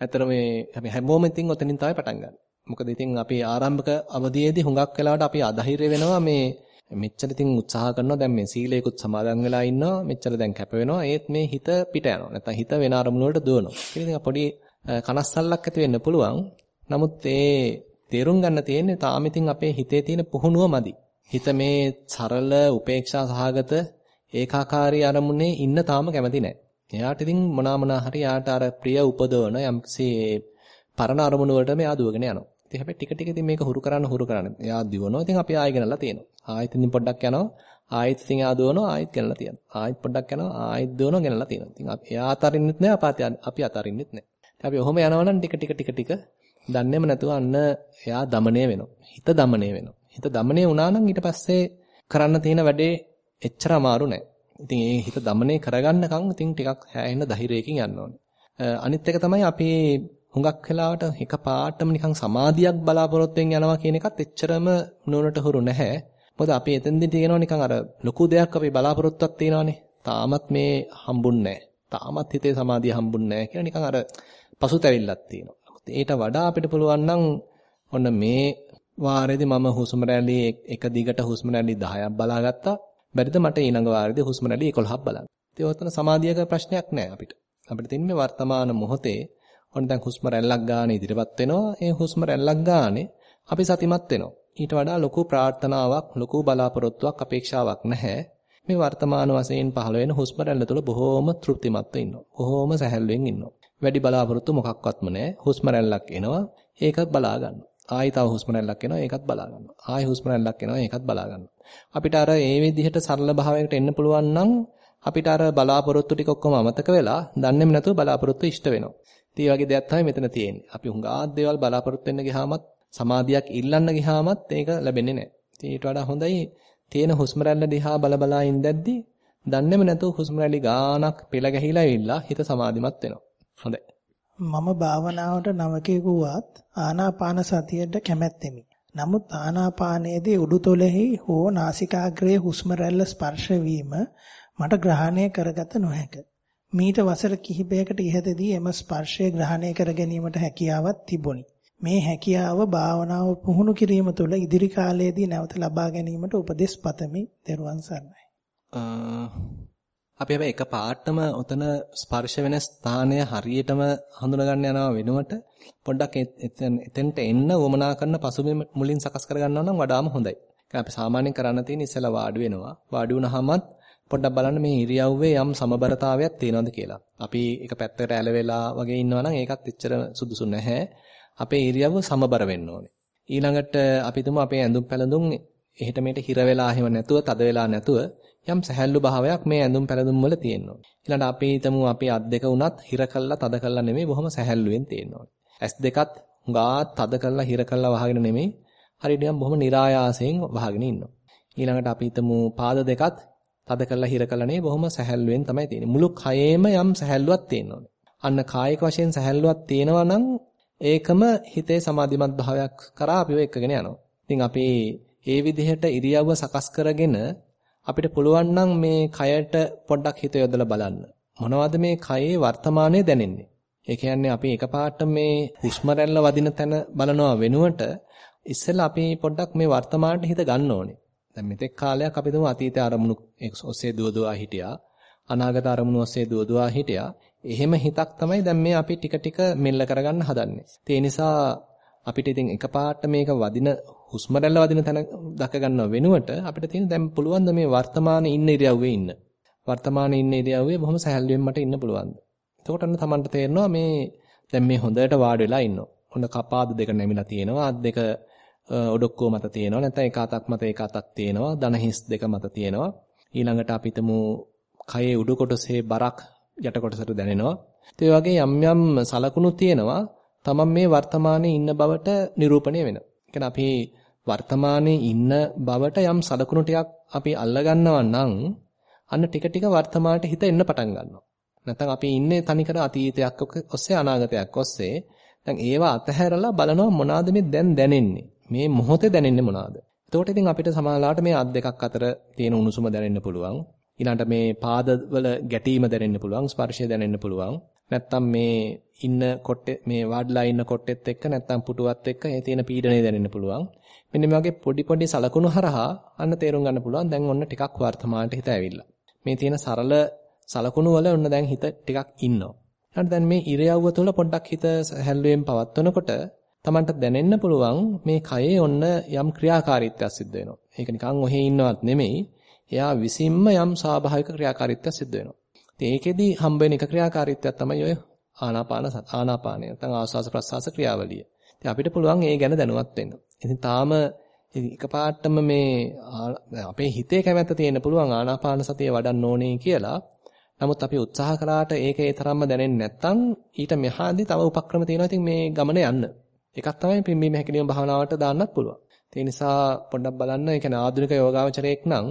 ඇත්තට මේ අපි හැමෝම ඉතින් ඔතනින් තමයි පටන් ගන්න. මොකද ඉතින් අපි ආරම්භක අවධියේදී හුඟක් වෙලාවට අපි අධෛර්ය වෙනවා මේ මෙච්චර ඉතින් උත්සාහ කරනවා දැන් මේ සීලයකුත් සමාදන් වෙලා ඉන්නවා මෙච්චර දැන් කැප වෙනවා ඒත් මේ හිත පිට යනවා නැත්නම් හිත වෙන අරමුණු වලට දුවනවා ඉතින් පොඩි කනස්සල්ලක් ඇති වෙන්න පුළුවන් නමුත් ඒ තේරුම් ගන්න තියෙන්නේ තාම ඉතින් අපේ හිතේ තියෙන පුහුණුව මදි හිත මේ සරල උපේක්ෂා සහගත ඒකාකාරී අරමුණේ ඉන්න තාම කැමති නැහැ. එයාට ඉතින් මොනවා මොනවා හරි යාට අර ප්‍රිය උපදවන යම්කිසි පරණ අරමුණු වලට මෙයා දුවගෙන යනවා. ඉතින් හැබැයි ටික ටික ඉතින් මේක හුරු කරන්න හුරු කරන්න. එයා දිවනවා. ඉතින් අපි ආයෙ ගෙනල්ලා තියෙනවා. ආයෙත් ඉතින් පොඩ්ඩක් යනවා. ආයෙත් ඉතින් එයා දුවනවා. ආයෙත් ගෙනල්ලා තියෙනවා. ආයෙත් පොඩ්ඩක් යනවා. ආයෙත් දුවනවා ගෙනල්ලා තියෙනවා. ඉතින් අපි එයා අතරින්නෙත් නැහැ. අපි අතරින්නෙත් නැහැ. අපි ඔහොම යනවනම් ටික ටික ටික ටික දන්නේම නැතුව අන්න එයා দমনය වෙනවා. හිත দমনය වෙනවා. හිත দমনය වුණා නම් ඊට පස්සේ කරන්න තියෙන වැඩේ එච්චර අමාරු නෑ. ඉතින් ඒ හිත দমনය කරගන්නකම් ඉතින් ටිකක් හැයෙන ධෛර්යයකින් යන්න ඕනේ. අනිත් එක තමයි අපි හුඟක් වෙලාවට එක පාටම නිකන් සමාධියක් බලාපොරොත්තුෙන් යනවා කියන එකත් එච්චරම නුනට හුරු නැහැ. මොකද අපි එතෙන්දී තියෙනවා නිකන් අර ලොකු දෙයක් අපි බලාපොරොත්තුවක් තියනවානේ. තාමත් මේ හම්බුන්නේ නැහැ. තාමත් හිතේ සමාධිය හම්බුන්නේ නැහැ කියලා නිකන් අර පසුතැවිල්ලක් තියෙනවා. ඊට වඩා අපිට පුළුවන් නම් ඔන්න මේ වාරේදී මම හුස්ම රැලි එක දිගට හුස්ම රැලි 10ක් බලාගත්තා. බැරිද මට ඊළඟ වාරේදී හුස්ම රැලි 11ක් බලන්න. ඉතින් ඔතන සමාධියක ප්‍රශ්නයක් නැහැ අපිට. අපිට තින්නේ වර්තමාන මොහොතේ ඔන්න දැන් හුස්ම රැල්ලක් ගන්න ඉදිරියපත් වෙනවා. ඒ හුස්ම රැල්ලක් ගානේ අපි සතිමත් වෙනවා. ඊට වඩා ලොකු ප්‍රාර්ථනාවක්, ලොකු බලාපොරොත්තුවක්, අපේක්ෂාවක් නැහැ. මේ වර්තමාන වශයෙන් පහළ වෙන හුස්ම රැල්ල තුළ බොහෝම තෘප්තිමත්ව ඉන්නවා. බොහෝම සැහැල්ලුවෙන් ඉන්නවා. වැඩි බලාපොරොත්තු මොකක්වත්ම නැහැ. හුස්ම රැල්ලක් එනවා. ඒක බලා ගන්නවා. ආයි තව හුස්ම රැල්ලක් එනවා ඒකත් බලා ගන්නවා. ආයි හුස්ම රැල්ලක් එනවා ඒකත් බලා ගන්නවා. අපිට අර ඒ විදිහට සරල භාවයකට එන්න පුළුවන් නම් අපිට අර බලාපොරොත්තු ටික ඔක්කොම අමතක වෙලා දන්නේම නැතුව බලාපොරොත්තු ඉෂ්ට වෙනවා. ඉතින් මේ වගේ දෙයක් තමයි මෙතන තියෙන්නේ. අපි හුඟා දේවල් බලාපොරොත්තු වෙන්න ගියාමත් සමාධියක් ඉල්ලන්න ගියාමත් ඒක ලැබෙන්නේ නැහැ. ඉතින් ඊට වඩා හොඳයි තියෙන හුස්ම රැල්ල දිහා බල බලා ඉඳද්දි දන්නේම නැතුව හුස්ම රැලි ගානක් පෙළ ගැහිලා ඉවිල්ලා හිත සමාධිමත් වෙනවා. හොඳයි. මම භාවනාවට නවකෙකුවත් ආනාපාන සතියට කැමැත්තෙමි. නමුත් ආනාපානයේදී උඩුතොලෙහි හෝ නාසිකාග්‍රයේ හුස්ම රැල්ල ස්පර්ශ මට ග්‍රහණය කරගත නොහැක. මීට වසර කිහිපයකට ඉහතදී එම ස්පර්ශය ග්‍රහණය කර ගැනීමට හැකියාවක් තිබුණි. මේ හැකියාව භාවනාව පුහුණු කිරීම තුළ ඉදිරි කාලයේදී නැවත ලබා ගැනීමට උපදෙස් පතමි. ත්වන් සරණයි. අපි හැබැයි එක පාටම ඔතන ස්පර්ශ වෙන ස්ථානය හරියටම හඳුනගන්න යනවා වෙනුවට පොඩ්ඩක් එතෙන්ට එන්න වමනා කරන පසුබිම මුලින් සකස් කරගන්නවා නම් වඩාම හොඳයි. අපි සාමාන්‍යයෙන් කරන්න තියෙන ඉස්සෙල්ලා වාඩි වෙනවා. වාඩි වුණාමත් පොඩ්ඩක් බලන්න මේ ඉරියව්වේ යම් සමබරතාවයක් තියෙනවද කියලා. අපි එක පැත්තකට ඇල වෙලා වගේ ඉන්නවා නම් ඒකත් එච්චර සුදුසු නැහැ. අපේ ඉරියව්ව සමබර වෙන්න ඕනේ. ඊළඟට අපි තුමු අපේ ඇඳුම් පැළඳුම් එහෙට මෙහෙට හිර වෙලා එහෙම නැතුව, තද වෙලා නැතුව යම් සැහැල්ලු භාවයක් මේ ඇඳුම් පැළඳුම් වල තියෙනවා. ඊළඟට අපි හිතමු අපි අත් දෙක උනත් හිර කළා, තද කළා නෙමෙයි බොහොම සැහැල්ලුවෙන් තියෙනවා. ඇස් දෙකත් හුඟා තද කළා, හිර කළා වහගෙන නෙමෙයි. හරියට නිකන් බොහොම નિરાයාසයෙන් වහගෙන ඉන්නවා. ඊළඟට අපි හිතමු පාද දෙකත් තද කළා, හිර කළා නෙමෙයි බොහොම සැහැල්ලුවෙන් තමයි තියෙන්නේ. මුළු කයෙම යම් සැහැල්ලුවක් තියෙනවා. අන්න කායික වශයෙන් සැහැල්ලුවක් තියෙනවා නම් ඒකම හිතේ සමාධිමත් භාවයක් කරා අපිව එක්කගෙන යනවා. ඉතින් අපි ඒ විදිහට ඉරියව්ව සකස් කරගෙන අපිට පුළුවන් නම් මේ කයට පොඩ්ඩක් හිත යොදලා බලන්න. මොනවද මේ කයේ වර්තමානයේ දැනෙන්නේ? ඒ කියන්නේ අපි එකපාරට මේ හුස්ම රැල්ල වදින තැන බලනවා වෙනුවට ඉස්සෙල්ලා අපි පොඩ්ඩක් මේ වර්තමානට හිත ගන්න ඕනේ. දැන් මෙතෙක් කාලයක් අපි තුමු අතීත අරමුණු ඔස්සේ දුවදුවා හිටියා. අනාගත අරමුණු ඔස්සේ දුවදුවා හිටියා. එහෙම හිතක් තමයි දැන් මේ අපි ටික ටික මෙල්ල කරගන්න හදන්නේ. ඒ නිසා අපිට ඉතින් එකපාරට මේක වදින හුස්ම රැල්ල වදින තැන දක ගන්නව වෙනුවට අපිට තියෙන දැන් පුළුවන් මේ වර්තමානයේ ඉන්න ඉරියව්වේ ඉන්න. වර්තමානයේ ඉන්න ඉරියව්වේ බොහොම සැහැල්ලුවෙන් මට ඉන්න පුළුවන්. එතකොට අන්න Tamanට තේරෙනවා මේ දැන් මේ හොඳට වාඩි වෙලා ඉන්නවා. හොඳ කපාද දෙක නැමිලා තියෙනවා. අත් දෙක ඔඩොක්කුව මත තියෙනවා. නැත්නම් එක අතක් මත එක අතක් තියෙනවා. දන හිස් දෙක මත තියෙනවා. ඊළඟට අපි හිතමු කයේ උඩු කොටසේ බරක් යට කොටසට දැනෙනවා. ඒ වගේ යම් යම් සලකුණු තියෙනවා. තමන් මේ වර්තමානයේ ඉන්න බවට නිරූපණය වෙනවා. කියන්නේ අපි වර්තමානයේ ඉන්න බවට යම් සලකුණු ටිකක් අපි අල්ලගන්නවා නම් අන්න ටික ටික වර්තමානට හිත එන්න පටන් ගන්නවා. නැත්නම් අපි ඉන්නේ තනිකර අතීතයක් ඔස්සේ අනාගතයක් ඔස්සේ. දැන් ඒවා අතහැරලා බලනවා මොනවාද මේ දැන් දැනෙන්නේ. මේ මොහොතේ දැනෙන්නේ මොනවාද? එතකොට ඉතින් අපිට සමාලාවට මේ අත් දෙකක් අතර තියෙන උණුසුම දැනෙන්න පුළුවන්. ඊළඟට මේ පාදවල ගැටීම දැනෙන්න පුළුවන්, ස්පර්ශය දැනෙන්න පුළුවන්. නැත්තම් මේ ඉන්න කොට්ටේ මේ වාඩිලා ඉන්න කොට්ටෙත් එක්ක නැත්තම් පුටුවත් එක්ක ඒ තියෙන පීඩනය දැනෙන්න පුළුවන්. මෙන්න මේ වගේ පොඩි පොඩි සලකුණු හරහා අන්න තේරුම් ගන්න පුළුවන් දැන් ඔන්න ටිකක් වර්තමානට හිත ඇවිල්ලා. මේ තියෙන සරල සලකුණු වල ඔන්න දැන් හිත ටිකක් ඉන්නවා. ඊට දැන් මේ ඉරියව්ව තුළ පොඩ්ඩක් හිත හැල්ලුවෙන් පවත්වනකොට Tamanට දැනෙන්න පුළුවන් මේ කයේ ඔන්න යම් ක්‍රියාකාරීත්වයක් සිද්ධ වෙනවා. ඒක නිකන් ඔහේ ඉන්නවත් නෙමෙයි. එයා විසින්ම යම් ස්වාභාවික ක්‍රියාකාරීත්වයක් සිද්ධ වෙනවා. ඉතින් ඒකෙදි හම්බ වෙන එක ක්‍රියාකාරීත්වයක් තමයි ඔය ආනාපාන ආනාපානය නැත්නම් ආස්වාස ප්‍රස්වාස ක්‍රියාවලිය. ඉතින් අපිට පුළුවන් ඒ ගැන දැනුවත් වෙන්න. ඉතින් තාම එකපාරටම මේ අපේ හිතේ කැමැත්ත තියෙන්න පුළුවන් ආනාපාන සතිය වඩන්න ඕනේ කියලා. නමුත් අපි උත්සාහ කළාට ඒක ඒ තරම්ම දැනෙන්නේ නැත්නම් ඊට මෙහාදී තව උපක්‍රම තියෙනවා. ඉතින් මේ ගමන යන්න. එකක් තමයි පිම්බීම හැකිලිම භාවනාවට දාන්නත් පුළුවන්. ඒ නිසා පොඩ්ඩක් බලන්න, ඒ කියන්නේ ආධුනික යෝගාවචරයෙක් නම්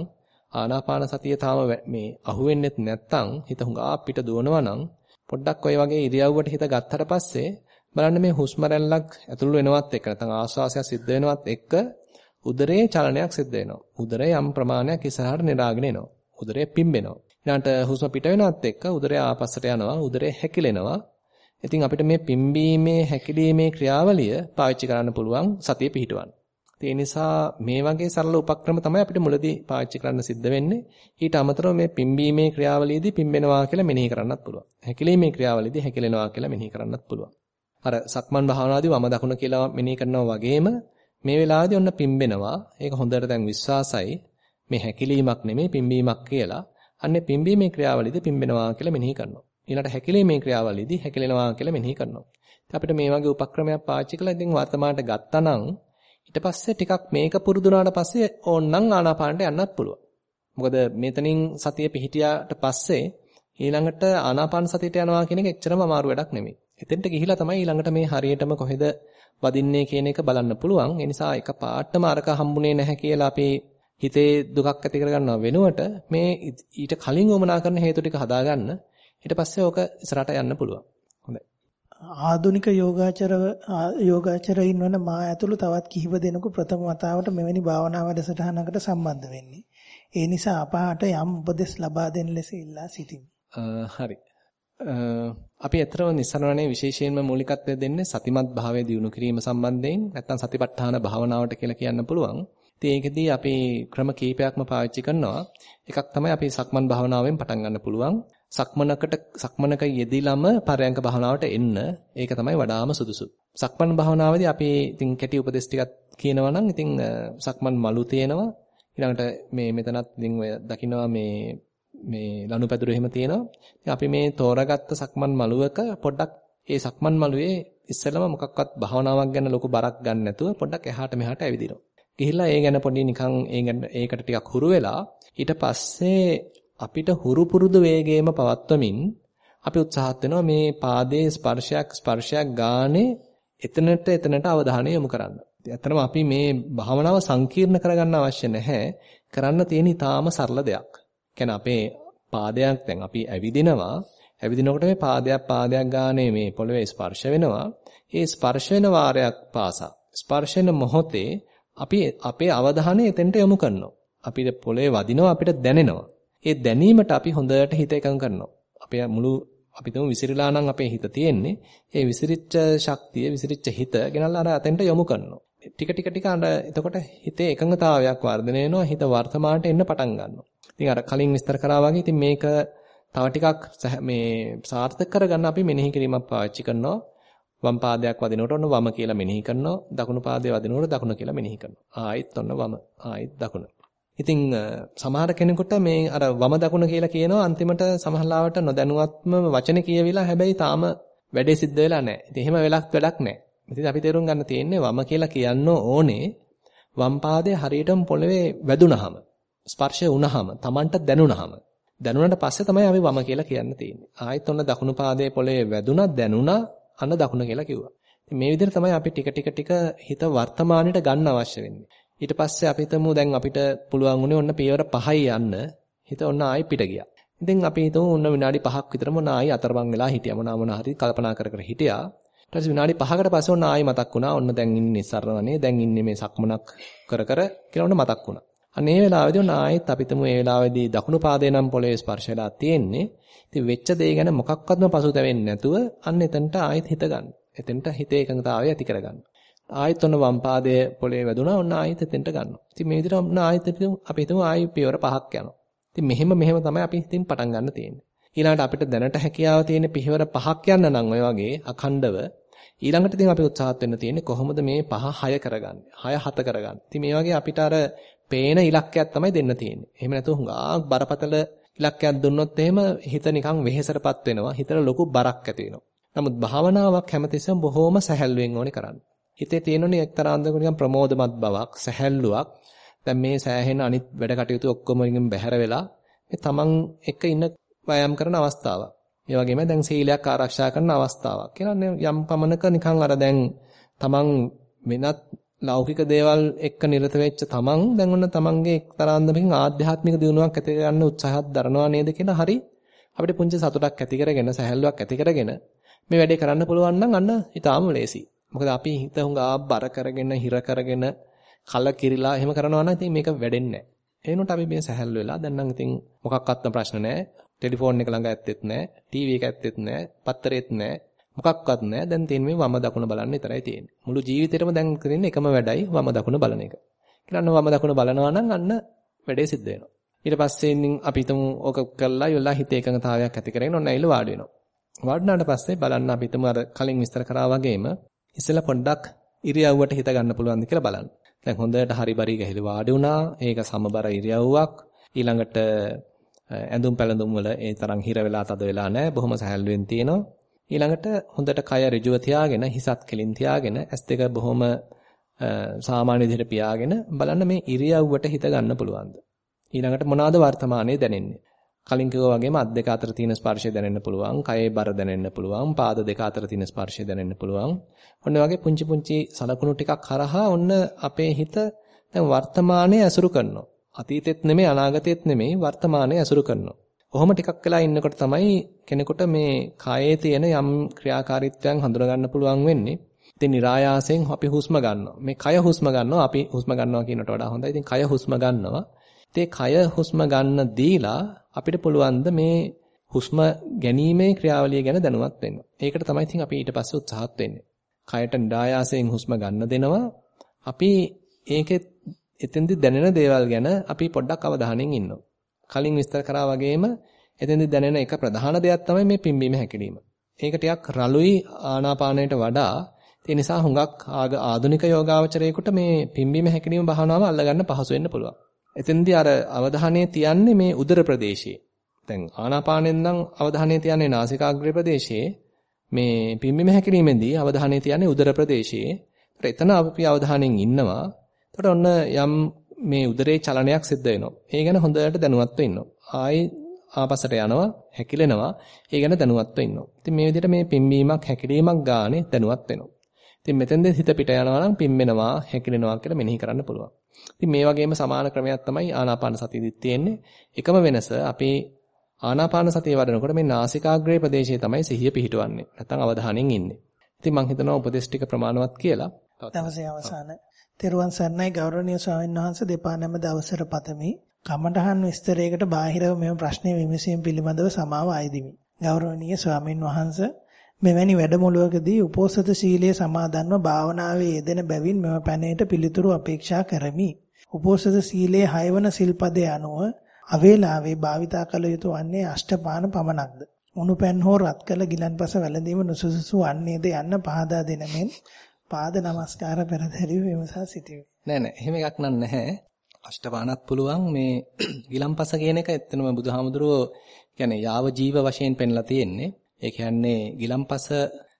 ආනාපාන සතිය තාම මේ අහුවෙන්නෙත් නැත්තම් හිත හුඟා පිට දුවනවා නම් පොඩ්ඩක් ওই වගේ ඉරියව්වට හිත ගත්තට පස්සේ බලන්න මේ හුස්ම රැල්ලක් ඇතුළු වෙනවත් එක්ක නැත්නම් ආශ්වාසයක් සිද්ධ වෙනවත් එක්ක උදරයේ චලනයක් සිද්ධ වෙනවා. උදරය යම් ප්‍රමාණයක් ඉස්සරහට නිරාගෙන එනවා. උදරය පිම්බෙනවා. ඊළඟට හුස්ම පිට වෙනවත් එක්ක උදරය ආපස්සට යනවා. උදරය හැකිලෙනවා. ඉතින් අපිට මේ පිම්බීමේ හැකිලීමේ ක්‍රියාවලිය පාවිච්චි කරන්න පුළුවන් සතිය පිහිටවන්න. ඒ නිසා මේ වගේ සරල උපක්‍රම තමයි අපිට මුලදී පාවිච්චි කරන්න සිද්ධ වෙන්නේ. ඊට අමතරව මේ පිම්බීමේ ක්‍රියාවලියේදී පිම්බෙනවා කියලා මෙනෙහි කරන්නත් පුළුවන්. හැකිලීමේ ක්‍රියාවලියේදී හැකිලෙනවා කියලා මෙනෙහි කරන්නත් පුළුවන්. අර සක්මන් භාවනාවේදී වම දකුණ කියලා මෙනෙහි කරනවා වගේම මේ වෙලාවේදී ඔන්න පිම්බෙනවා. ඒක හොඳට දැන් විශ්වාසයි. මේ හැකිලීමක් නෙමෙයි පිම්බීමක් කියලා. අන්නේ පිම්බීමේ ක්‍රියාවලියේදී පිම්බෙනවා කියලා මෙනෙහි කරනවා. ඊළඟට හැකිලීමේ ක්‍රියාවලියේදී හැකිලෙනවා කියලා මෙනෙහි කරනවා. අපිට මේ වගේ උපක්‍රමයක් පාවිච්චි කළා ඉතින් වර්තමානට ගත්තා නම් ඊට පස්සේ ටිකක් මේක පුරුදුනාට පස්සේ ඕන්නම් ආනාපානට යන්නත් පුළුවන්. මොකද මෙතනින් සතිය පිහිටියාට පස්සේ ඊළඟට ආනාපාන සතියට යනවා කියන එක එච්චරම අමාරු වැඩක් නෙමෙයි. එතෙන්ට ගිහිලා තමයි ඊළඟට මේ හරියටම කොහෙද වදින්නේ කියන එක බලන්න පුළුවන්. ඒ නිසා එක පාටම අරක හම්බුනේ නැහැ කියලා අපි හිතේ දුකක් ඇති කරගන්නව වෙනුවට මේ ඊට කලින් වමනා කරන හේතු ටික හදාගන්න ඊට පස්සේ ඕක ඉස්සරහට යන්න පුළුවන්. හොඳයි. ආධුනික යෝගාචර යෝගාචරයින් වන මා ඇතුළු තවත් කිහිප දෙනෙකු ප්‍රථම වතාවට මෙවැනි භාවනා වැඩසටහනකට සම්බන්ධ වෙන්නේ. ඒ නිසා අපහාට යම් උපදෙස් ලබා දෙන ලෙස ඉල්ලා සිටිමි. හරි. අපි අතරම නිසරණනේ විශේෂයෙන්ම මූලිකත්වය දෙන්නේ සතිමත් භාවයේ දියුණු කිරීම සම්බන්ධයෙන් නැත්නම් සතිපට්ඨාන භාවනාවට කියලා කියන්න පුළුවන්. ඉතින් ඒකෙදී අපි ක්‍රම කීපයක්ම පාවිච්චි කරනවා. එකක් තමයි අපි සක්මන් භාවනාවෙන් පටන් ගන්න පුළුවන්. සක්මනකට සක්මනක යෙදিলাම පරයන්ක භාවනාවට එන්න ඒක තමයි වඩාම සුදුසු. සක්මන් භාවනාවේදී අපි ඉතින් කැටි උපදේශ ටිකක් කියනවා නම් ඉතින් සක්මන් මලු තියෙනවා. ඊළඟට මේ මෙතනත් ඉතින් ඔය දකින්නවා මේ මේ ලනුපැදුර එහෙම තියෙනවා. ඉතින් අපි මේ තෝරාගත්ත සක්මන් මළුවක පොඩ්ඩක් ඒ සක්මන් මළුවේ ඉස්සෙල්ලම මොකක්වත් භාවනාවක් ගැන ලොකු බරක් ගන්න නැතුව පොඩ්ඩක් එහාට මෙහාට ඇවිදිනවා. ගිහිල්ලා ඒ ගැන පොඩි නිකන් ඒ ගැන ඒකට ටිකක් හුරු වෙලා ඊට පස්සේ අපිට හුරු පුරුදු වේගේම පවත්වමින් අපි උත්සාහත් වෙනවා මේ පාදයේ ස්පර්ශයක් ස්පර්ශයක් ගානේ එතනට එතනට අවධානය යොමු කරන්න. ඇත්තටම අපි මේ භාවනාව සංකීර්ණ කරගන්න අවශ්‍ය නැහැ. කරන්න තියෙන ඊටාම සරල දෙයක්. කියන්නේ අපේ පාදයක් දැන් අපි ඇවිදිනවා. ඇවිදිනකොට මේ පාදයක් පාදයක් ගානේ මේ පොළවේ ස්පර්ශ වෙනවා. ඒ ස්පර්ශ වෙන වාරයක් පාසා ස්පර්ශ වෙන මොහොතේ අපි අපේ අවධානය එතෙන්ට යොමු කරනවා. අපිට පොළවේ වදිනවා අපිට දැනෙනවා. ඒ දැනීමට අපි හොඳට හිත එකඟ කරනවා. අපේ මුළු අපි තුමු විසිරීලා නම් අපේ හිත තියෙන්නේ. ඒ විසිරිච්ච ශක්තිය, විසිරිච්ච හිත ගෙනල්ලා අර අතෙන්ට යොමු කරනවා. ටික ටික ටික අර එතකොට හිතේ එකඟතාවයක් වර්ධනය වෙනවා. හිත වර්තමානට එන්න පටන් ගන්නවා. ඉතින් අර කලින් විස්තර කරා වගේ ඉතින් මේක තව ටිකක් මේ සාර්ථක කරගන්න අපි මෙනෙහි කිරීමක් පාවිච්චි කරනවා. වම් පාදයක් වදිනකොට ඔන්න වම කියලා මෙනෙහි කරනවා. දකුණු පාදයේ වදිනකොට දකුණ කියලා මෙනෙහි කරනවා. ආයෙත් ඔන්න වම. ආයෙත් දකුණ. ඉතින් සමහර කෙනෙකුට මේ අර වම දකුණ කියලා කියනවා අන්තිමට සමහරලාවට නොදැනුවත්ම වචනේ කියවිලා හැබැයි තාම වැඩේ සිද්ධ වෙලා නැහැ. ඉතින් එහෙම වෙලක් වැඩක් නැහැ. ඉතින් අපි තේරුම් ගන්න තියෙන්නේ වම කියලා කියන්න ඕනේ වම් පාදයේ හරියටම පොළවේ වැදුනහම ස්පර්ශය වුණහම Tamanට දැනුණහම දැනුණාට පස්සේ තමයි අපි වම කියලා කියන්න තියෙන්නේ. ආයෙත් ඔන්න දකුණු පාදයේ පොළවේ වැදුණා දැනුණා අන්න දකුණ කියලා කිව්වා. ඉතින් මේ විදිහට තමයි අපි ටික ටික ටික හිත වර්තමානයට ගන්න අවශ්‍ය වෙන්නේ. ඊට පස්සේ අපි හිතමු දැන් අපිට පුළුවන් වුණේ ඔන්න පියවර 5යි යන්න. හිත ඔන්න ආයි පිට ගියා. ඉතින් අපි හිතමු ඔන්න විනාඩි 5ක් විතරම ඔන්න ආයි අතරමං වෙලා හිටියා. මොනවා මොනවා හරි කල්පනා කර කර හිටියා. ඊට පස්සේ විනාඩි 5කට පස්සේ ඔන්න ආයි මතක් වුණා. ඔන්න දැන් ඉන්නේ සරණවනේ. දැන් ඉන්නේ මේ සක්මනක් කර කර කියලා ඔන්න මතක් වුණා. අන්න ඒ වෙලාවේදී ඔන්න ආයෙත් අපිටම ඒ වෙලාවේදී දකුණු පාදේ නම් පොළවේ ස්පර්ශ වෙලා තියෙන්නේ. ඉතින් වෙච්ච දේ ගැන මොකක්වත්ම පසුතැවෙන්නේ නැතුව අන්න එතනට ආයෙත් හිත ගන්න. එතනට හිතේ එකඟතාවය ඇති කරගන්න. ආයෙත් ඔන්න වම් පාදයේ පොළවේ වැදුනා ඔන්න ආයෙත් එතනට ගන්නවා. ඉතින් මේ විදිහට ඔන්න ආයෙත් අපි හිතමු ආයෙ පියවර පහක් යනවා. ඉතින් මෙහෙම මෙහෙම තමයි අපි ඉතින් පටන් ගන්න තියෙන්නේ. ඊළඟට අපිට දැනට හැකියාව තියෙන පියවර පහක් යන්න නම් ඔය වගේ අඛණ්ඩව ඊළඟට ඉතින් අපි උත්සාහත් වෙන්න තියෙන්නේ කොහොමද මේ පහ 6 කරගන්නේ? 6 7 කරගන්නේ. ඉතින් මේ වගේ අපිට අර පේන ඉලක්කයක් තමයි දෙන්න තියෙන්නේ. එහෙම නැතුව හුඟක් බරපතල ඉලක්කයක් දුන්නොත් එහෙම හිත නිකන් වෙහෙසටපත් වෙනවා. හිතට ලොකු බරක් ඇති වෙනවා. නමුත් භාවනාවක් හැමතිස්සෙම බොහොම සැහැල්ලුවෙන් ඕනේ කරන්න. හිතේ තියෙනුනේ එක්තරා අන්දමක නිකන් ප්‍රමෝදමත් බවක්, සැහැල්ලුවක්. දැන් මේ සෑහෙන අනිත් වැඩ කටයුතු ඔක්කොම ඉගෙන බැහැර වෙලා මේ තමන් එක්ක ඉන්න වෑයම් කරන අවස්ථාවක්. ඒ වගේම දැන් සීලයක් ආරක්ෂා කරන අවස්ථාවක්. කියලා යම් පමණක නිකන් අර දැන් තමන් වෙනත් ලෞකික දේවල් එක්ක නිරත වෙච්ච තමන් දැන් ඔන්න තමන්ගේ එක්තරා අන්දමකින් ආධ්‍යාත්මික දියුණුවක් ඇති කරගන්න උත්සාහත් දරනවා නේද කියලා හරි අපිට පුංචි සතුටක් ඇති කරගෙන සැහැල්ලුවක් ඇති කරගෙන මේ වැඩේ කරන්න පුළුවන් නම් අන්න ඊටාම ලේසි. මොකද අපි හිත හුඟා බර කරගෙන හිර කරගෙන කල කිරිලා එහෙම කරනවා නම් ඉතින් මේක වැඩෙන්නේ නැහැ. එනොට අපි මේ සැහැල්ලු වෙලා දැන් නම් ඉතින් මොකක්වත්ම ප්‍රශ්න නැහැ. ටෙලිෆෝන් එක ළඟ ඇත්තෙත් නැහැ. ටීවී එක ඇත්තෙත් නැහැ. පත්තරෙත් නැහැ. මොකක්වත් නැහැ. දැන් තියෙන්නේ මේ වම දකුණ බලන්න විතරයි තියෙන්නේ. මුළු ජීවිතේටම දැන් කරන්නේ එකම වැඩයි වම දකුණ බලන එක. කියන්න වම දකුණ බලනවා නම් අන්න වැඩේ සිද්ධ වෙනවා. ඊට පස්සේ ඉතින් අපි හිතමු ඕක කළා ඉවරලා හිතේ එකඟතාවයක් ඇති කරගෙන ඔන්න ඇවිල්ලා වාඩි වෙනවා. වාඩිනාට පස්සේ බලන්න අපි හිතමු අර කලින් විස්තර කරා වගේම ඉස්සෙල්ලා පොඩ්ඩක් ඉරියව්වට හිත ගන්න පුළුවන්ද කියලා බලන්න. දැන් හොඳට හරිබරි ගහලා වාඩි වුණා. ඒක සමබර ඉරියව්වක්. ඊළඟට ඇඳුම් පැළඳුම් වල ඒ තරම් හිර වෙලා තද වෙලා නැහැ. බොහොම සහැල්ලුවෙන් තියෙනවා. ඊළඟට හොඳට කය ඍජුව තියාගෙන හිසත් කෙලින් තියාගෙන ඇස් දෙක බොහොම සාමාන්‍ය විදිහට පියාගෙන බලන්න මේ ඉරියව්වට හිත ගන්න පුළුවන්ද? ඊළඟට මොනවාද වර්තමානයේ දැනෙන්නේ? කලින් කිව්වා වගේම අත් දෙක අතර තියෙන ස්පර්ශය දැනෙන්න පුළුවන්, කයේ බර දැනෙන්න පුළුවන්, පාද දෙක අතර තියෙන ස්පර්ශය දැනෙන්න පුළුවන්. ඔන්න වගේ පුංචි පුංචි සලකුණු ටිකක් හරහා ඔන්න අපේ හිත දැන් වර්තමානයේ ඇසුරු කරනවා. අතීතෙත් නෙමෙයි අනාගතෙත් නෙමෙයි වර්තමානයේ ඇසුරු කරනවා. කොහොම ටිකක් වෙලා ඉන්නකොට තමයි කෙනෙකුට මේ කායේ තියෙන යම් ක්‍රියාකාරීත්වයන් හඳුනා ගන්න පුළුවන් වෙන්නේ. ඉතින් નિરાයාසයෙන් අපි හුස්ම ගන්නවා. මේ කය හුස්ම ගන්නවා. අපි හුස්ම ගන්නවා කියනට වඩා හොඳයි. ඉතින් කය හුස්ම ගන්නවා. ඉතින් කය හුස්ම ගන්න දීලා අපිට පුළුවන් මේ හුස්ම ගැනීමේ ක්‍රියාවලිය ගැන දැනුවත් වෙන්න. ඒකට තමයි ඉතින් අපි ඊට පස්සේ උත්සාහත් වෙන්නේ. කයට නිරායාසයෙන් හුස්ම ගන්න දෙනවා. අපි ඒකේ එතෙන්දි දැනෙන දේවල් ගැන අපි පොඩ්ඩක් අවධානයෙන් ඉන්නවා. කලින් විස්තර කරා වගේම එතෙන්දි දැනෙන එක ප්‍රධාන දෙයක් තමයි මේ පිම්බීම හැකිලිම. ඒක ටිකක් රළුයි ආනාපානයට වඩා ඒ නිසා හුඟක් ආධුනික යෝගාවචරයේකට මේ පිම්බීම හැකිලිම භාවනාව අල්ලගන්න පහසු වෙන්න පුළුවන්. එතෙන්දී අර අවධානය තියන්නේ මේ උදර ප්‍රදේශයේ. දැන් ආනාපානෙන් නම් අවධානය තියන්නේ නාසිකාග්‍රේ ප්‍රදේශයේ. මේ පිම්බීම හැකිරීමේදී අවධානය තියන්නේ උදර ප්‍රදේශයේ. එතන අපි අවධානයෙන් ඉන්නවා. එතකොට ඔන්න යම් මේ උදරේ චලනයක් සිද්ධ වෙනවා. ඒ ගැන හොඳට දැනුවත් වෙන්න. ආයි ආපසට යනවා, හැකිලෙනවා. ඒ ගැන දැනුවත් වෙන්න. ඉතින් මේ විදිහට මේ පිම්බීමක් හැකිලීමක් ගානේ දැනුවත් වෙනවා. ඉතින් මෙතෙන්ද හිත පිට යනවා නම් පිම්මෙනවා, හැකිලෙනවා කියලා මෙනෙහි කරන්න පුළුවන්. ඉතින් මේ වගේම සමාන ක්‍රමයක් තමයි ආනාපාන සතියෙදිත් තියෙන්නේ. එකම වෙනස අපි ආනාපාන සතිය වඩනකොට මේ නාසිකාග්‍රේ ප්‍රදේශයේ තමයි සිහිය පිහිටවන්නේ. නැත්නම් අවධානයෙන් ඉන්නේ. ඉතින් මම හිතනවා උපදේශ ටික ප්‍රමාණවත් කියලා. දවසේ අවසාන තෙරුවන් සරණයි ගෞරවනීය ස්වාමීන් වහන්සේ දෙපා නැමද අවසර පතමි. කමඨහන් විස්තරයකට බාහිරව මෙම ප්‍රශ්නේ විමසීම පිළිබඳව සමාව අයදිමි. ගෞරවනීය ස්වාමීන් වහන්සේ මෙවැනි වැඩමුළුවකදී උපෝසත ශීලයේ සමාදන්ව භාවනාවේ යෙදෙන බැවින් මෙම පැනේට පිළිතුරු අපේක්ෂා කරමි. උපෝසත ශීලයේ හයවන සිල්පදයේ අනුව අවේලාවේ භාවිතා කළ යුතු වන්නේ අෂ්ටපාන පමණක්ද? උණුපැන් හෝ රත් කළ ගිලන්පස වැළඳීම නුසුසුසු වන්නේද යන්න පහදා දෙනමෙන් පාද නමස්කාර පෙරදැරිව විමසා සිටිමි. නෑ නෑ එහෙම එකක් නැහැ. අෂ්ටපානත් පුළුවන් මේ ගිලන්පස කියන එක එතනම බුදුහාමුදුරුවෝ කියන්නේ යාව ජීව වශයෙන් පෙන්ලා තියෙන්නේ. ඒ කියන්නේ ගිලම්පස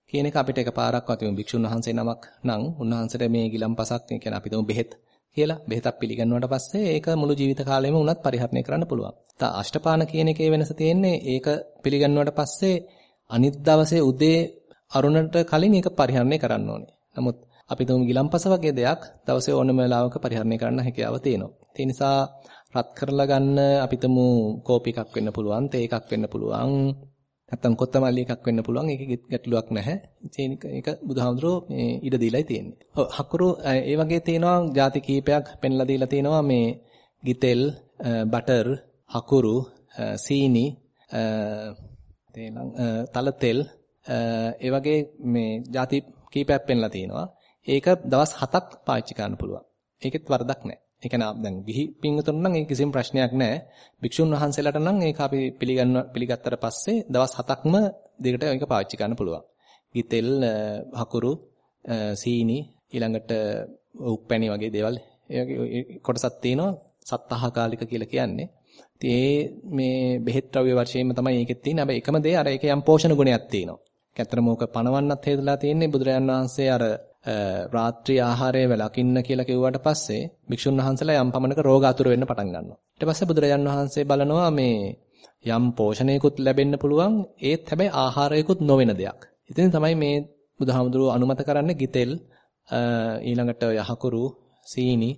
කියන එක අපිට එකපාරක් වතුමු භික්ෂුන් වහන්සේ නමක් නම් උන්වහන්සේට මේ ගිලම්පසක් කියන අපි තුමු බෙහෙත් කියලා බෙහෙතක් පිළිගන්නුවට පස්සේ ඒක මුළු ජීවිත කාලෙම උනත් පරිහරණය කරන්න පුළුවන්. තා අෂ්ටපාන කියන එකේ වෙනස තියෙන්නේ ඒක පිළිගන්නුවට පස්සේ අනිත් දවසේ උදේ අරුණට කලින් ඒක පරිහරණය කරන්න ඕනේ. නමුත් අපි තුමු ගිලම්පස වගේ දෙයක් දවසේ ඕනම වෙලාවක පරිහරණය කරන්න හැකියාව තියෙනවා. ඒ නිසා රත් කරලා ගන්න අපි තුමු කෝපි එකක් වෙන්න පුළුවන්, තේ එකක් වෙන්න පුළුවන්, නැත්තම් කොත්තමල්ලි එකක් වෙන්න පුළුවන්. ඒකේ ගැටලුවක් නැහැ. ඒක ඒක බුදුහාමුදුරෝ මේ ඉඩ දීලායි තියෙන්නේ. ඔව් හකුරු ඒ වගේ තියෙනවා ಜಾති කීපයක් පෙන්ලා දීලා තියෙනවා මේ ගිතෙල්, බටර්, හකුරු, සීනි, තේලං තල තෙල් ඒ වගේ මේ ಜಾති කීපයක් පෙන්ලා තියෙනවා. ඒක දවස් 7ක් පාවිච්චි කරන්න පුළුවන්. ඒකෙත් වරදක් නැහැ. ඒ කියන්නේ දැන් ගිහි පින්වතුන් නම් ඒක කිසිම ප්‍රශ්නයක් නැහැ. භික්ෂුන් වහන්සේලාට නම් ඒක අපි පිළිගන්න පිළිගත්තට පස්සේ දවස් 7ක්ම දෙකට ඒක පාවිච්චි කරන්න පුළුවන්. ගිතෙල්, හකුරු, සීනි, ඊළඟට උප්පැණි වගේ දේවල් ඒ වගේ කොටසක් තියෙනවා සත්තාහකාලික කියලා කියන්නේ. ඉතින් මේ බෙහෙත් ද්‍රව්‍ය වර්ෂයෙන්ම තමයි ඒකෙත් තියෙන්නේ. හැබැයි එකම දේ අර ඒකේ යම් පෝෂණ ගුණයක් තියෙනවා. ඇත්තටම ඕක පණවන්නත් හේතුලා තියෙන්නේ බුදුරජාන් වහන්සේ අර රාත්‍රී ආහාරය වැළකින්න කියලා කිව්වට පස්සේ භික්ෂුන් වහන්සේලා යම් පමණක රෝග අතුරු වෙන්න පටන් ගන්නවා. ඊට පස්සේ බුදුරජාන් වහන්සේ බලනවා මේ යම් පෝෂණයකුත් ලැබෙන්න පුළුවන් ඒත් හැබැයි ආහාරයකුත් නොවන දෙයක්. ඉතින් තමයි මේ බුදුහාමුදුරුව අනුමත කරන්නේ ගිතෙල් ඊළඟට යහකුරු සීනි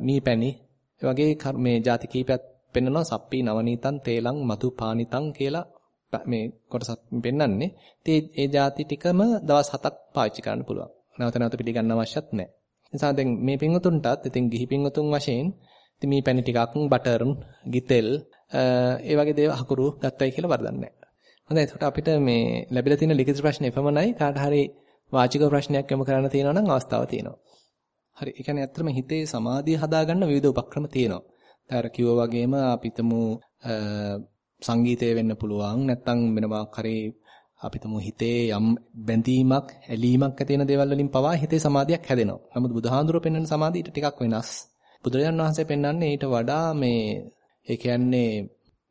මීපැණි වගේ මේ ಜಾති කීපයක් පෙන්වනවා සප්පි නවනීතං තේලං මතු පානිතං කියලා මේ කොටසක් පෙන්වන්නේ. ඉතින් ඒ ಜಾති ටිකම දවස් 7ක් පාවිච්චි කරන්න පුළුවන්. නැවත නැවත පිළිගන්න අවශ්‍යත් නැහැ. නිසා දැන් මේ පිංගුතුන්ටත් ඉතින් ගිහි පිංගුතුන් වශයෙන් ඉතින් මේ පැණි ටිකක් බටර්, ගිතෙල් ඒ වගේ දේවල් හකුරු ගත්තයි කියලා වරදක් නැහැ. හොඳයි එතකොට අපිට මේ ලැබිලා තියෙන ලිඛිත ප්‍රශ්න එපමණයි. කාට හරි වාචික ප්‍රශ්නයක් යොමු කරන්න තියෙනවා නම් අවස්ථාව තියෙනවා. හරි. ඒ කියන්නේ ඇත්තටම හිතේ සමාධිය හදාගන්න විවිධ උපක්‍රම තියෙනවා. දැන් අර කිව්වා වගේම අපිටම සංගීතය වෙන්න පුළුවන් නැත්නම් වෙන මොකක් හරි අපිටම හිතේ යම් බැඳීමක් ඇලීමක් ඇති වෙන දේවල් වලින් පවා හිතේ සමාධියක් හැදෙනවා. නමුත් බුදුහාඳුර පෙන්වන සමාධිය ටිකක් වෙනස්. බුදුරජාණන් වහන්සේ පෙන්වන්නේ ඊට වඩා මේ ඒ කියන්නේ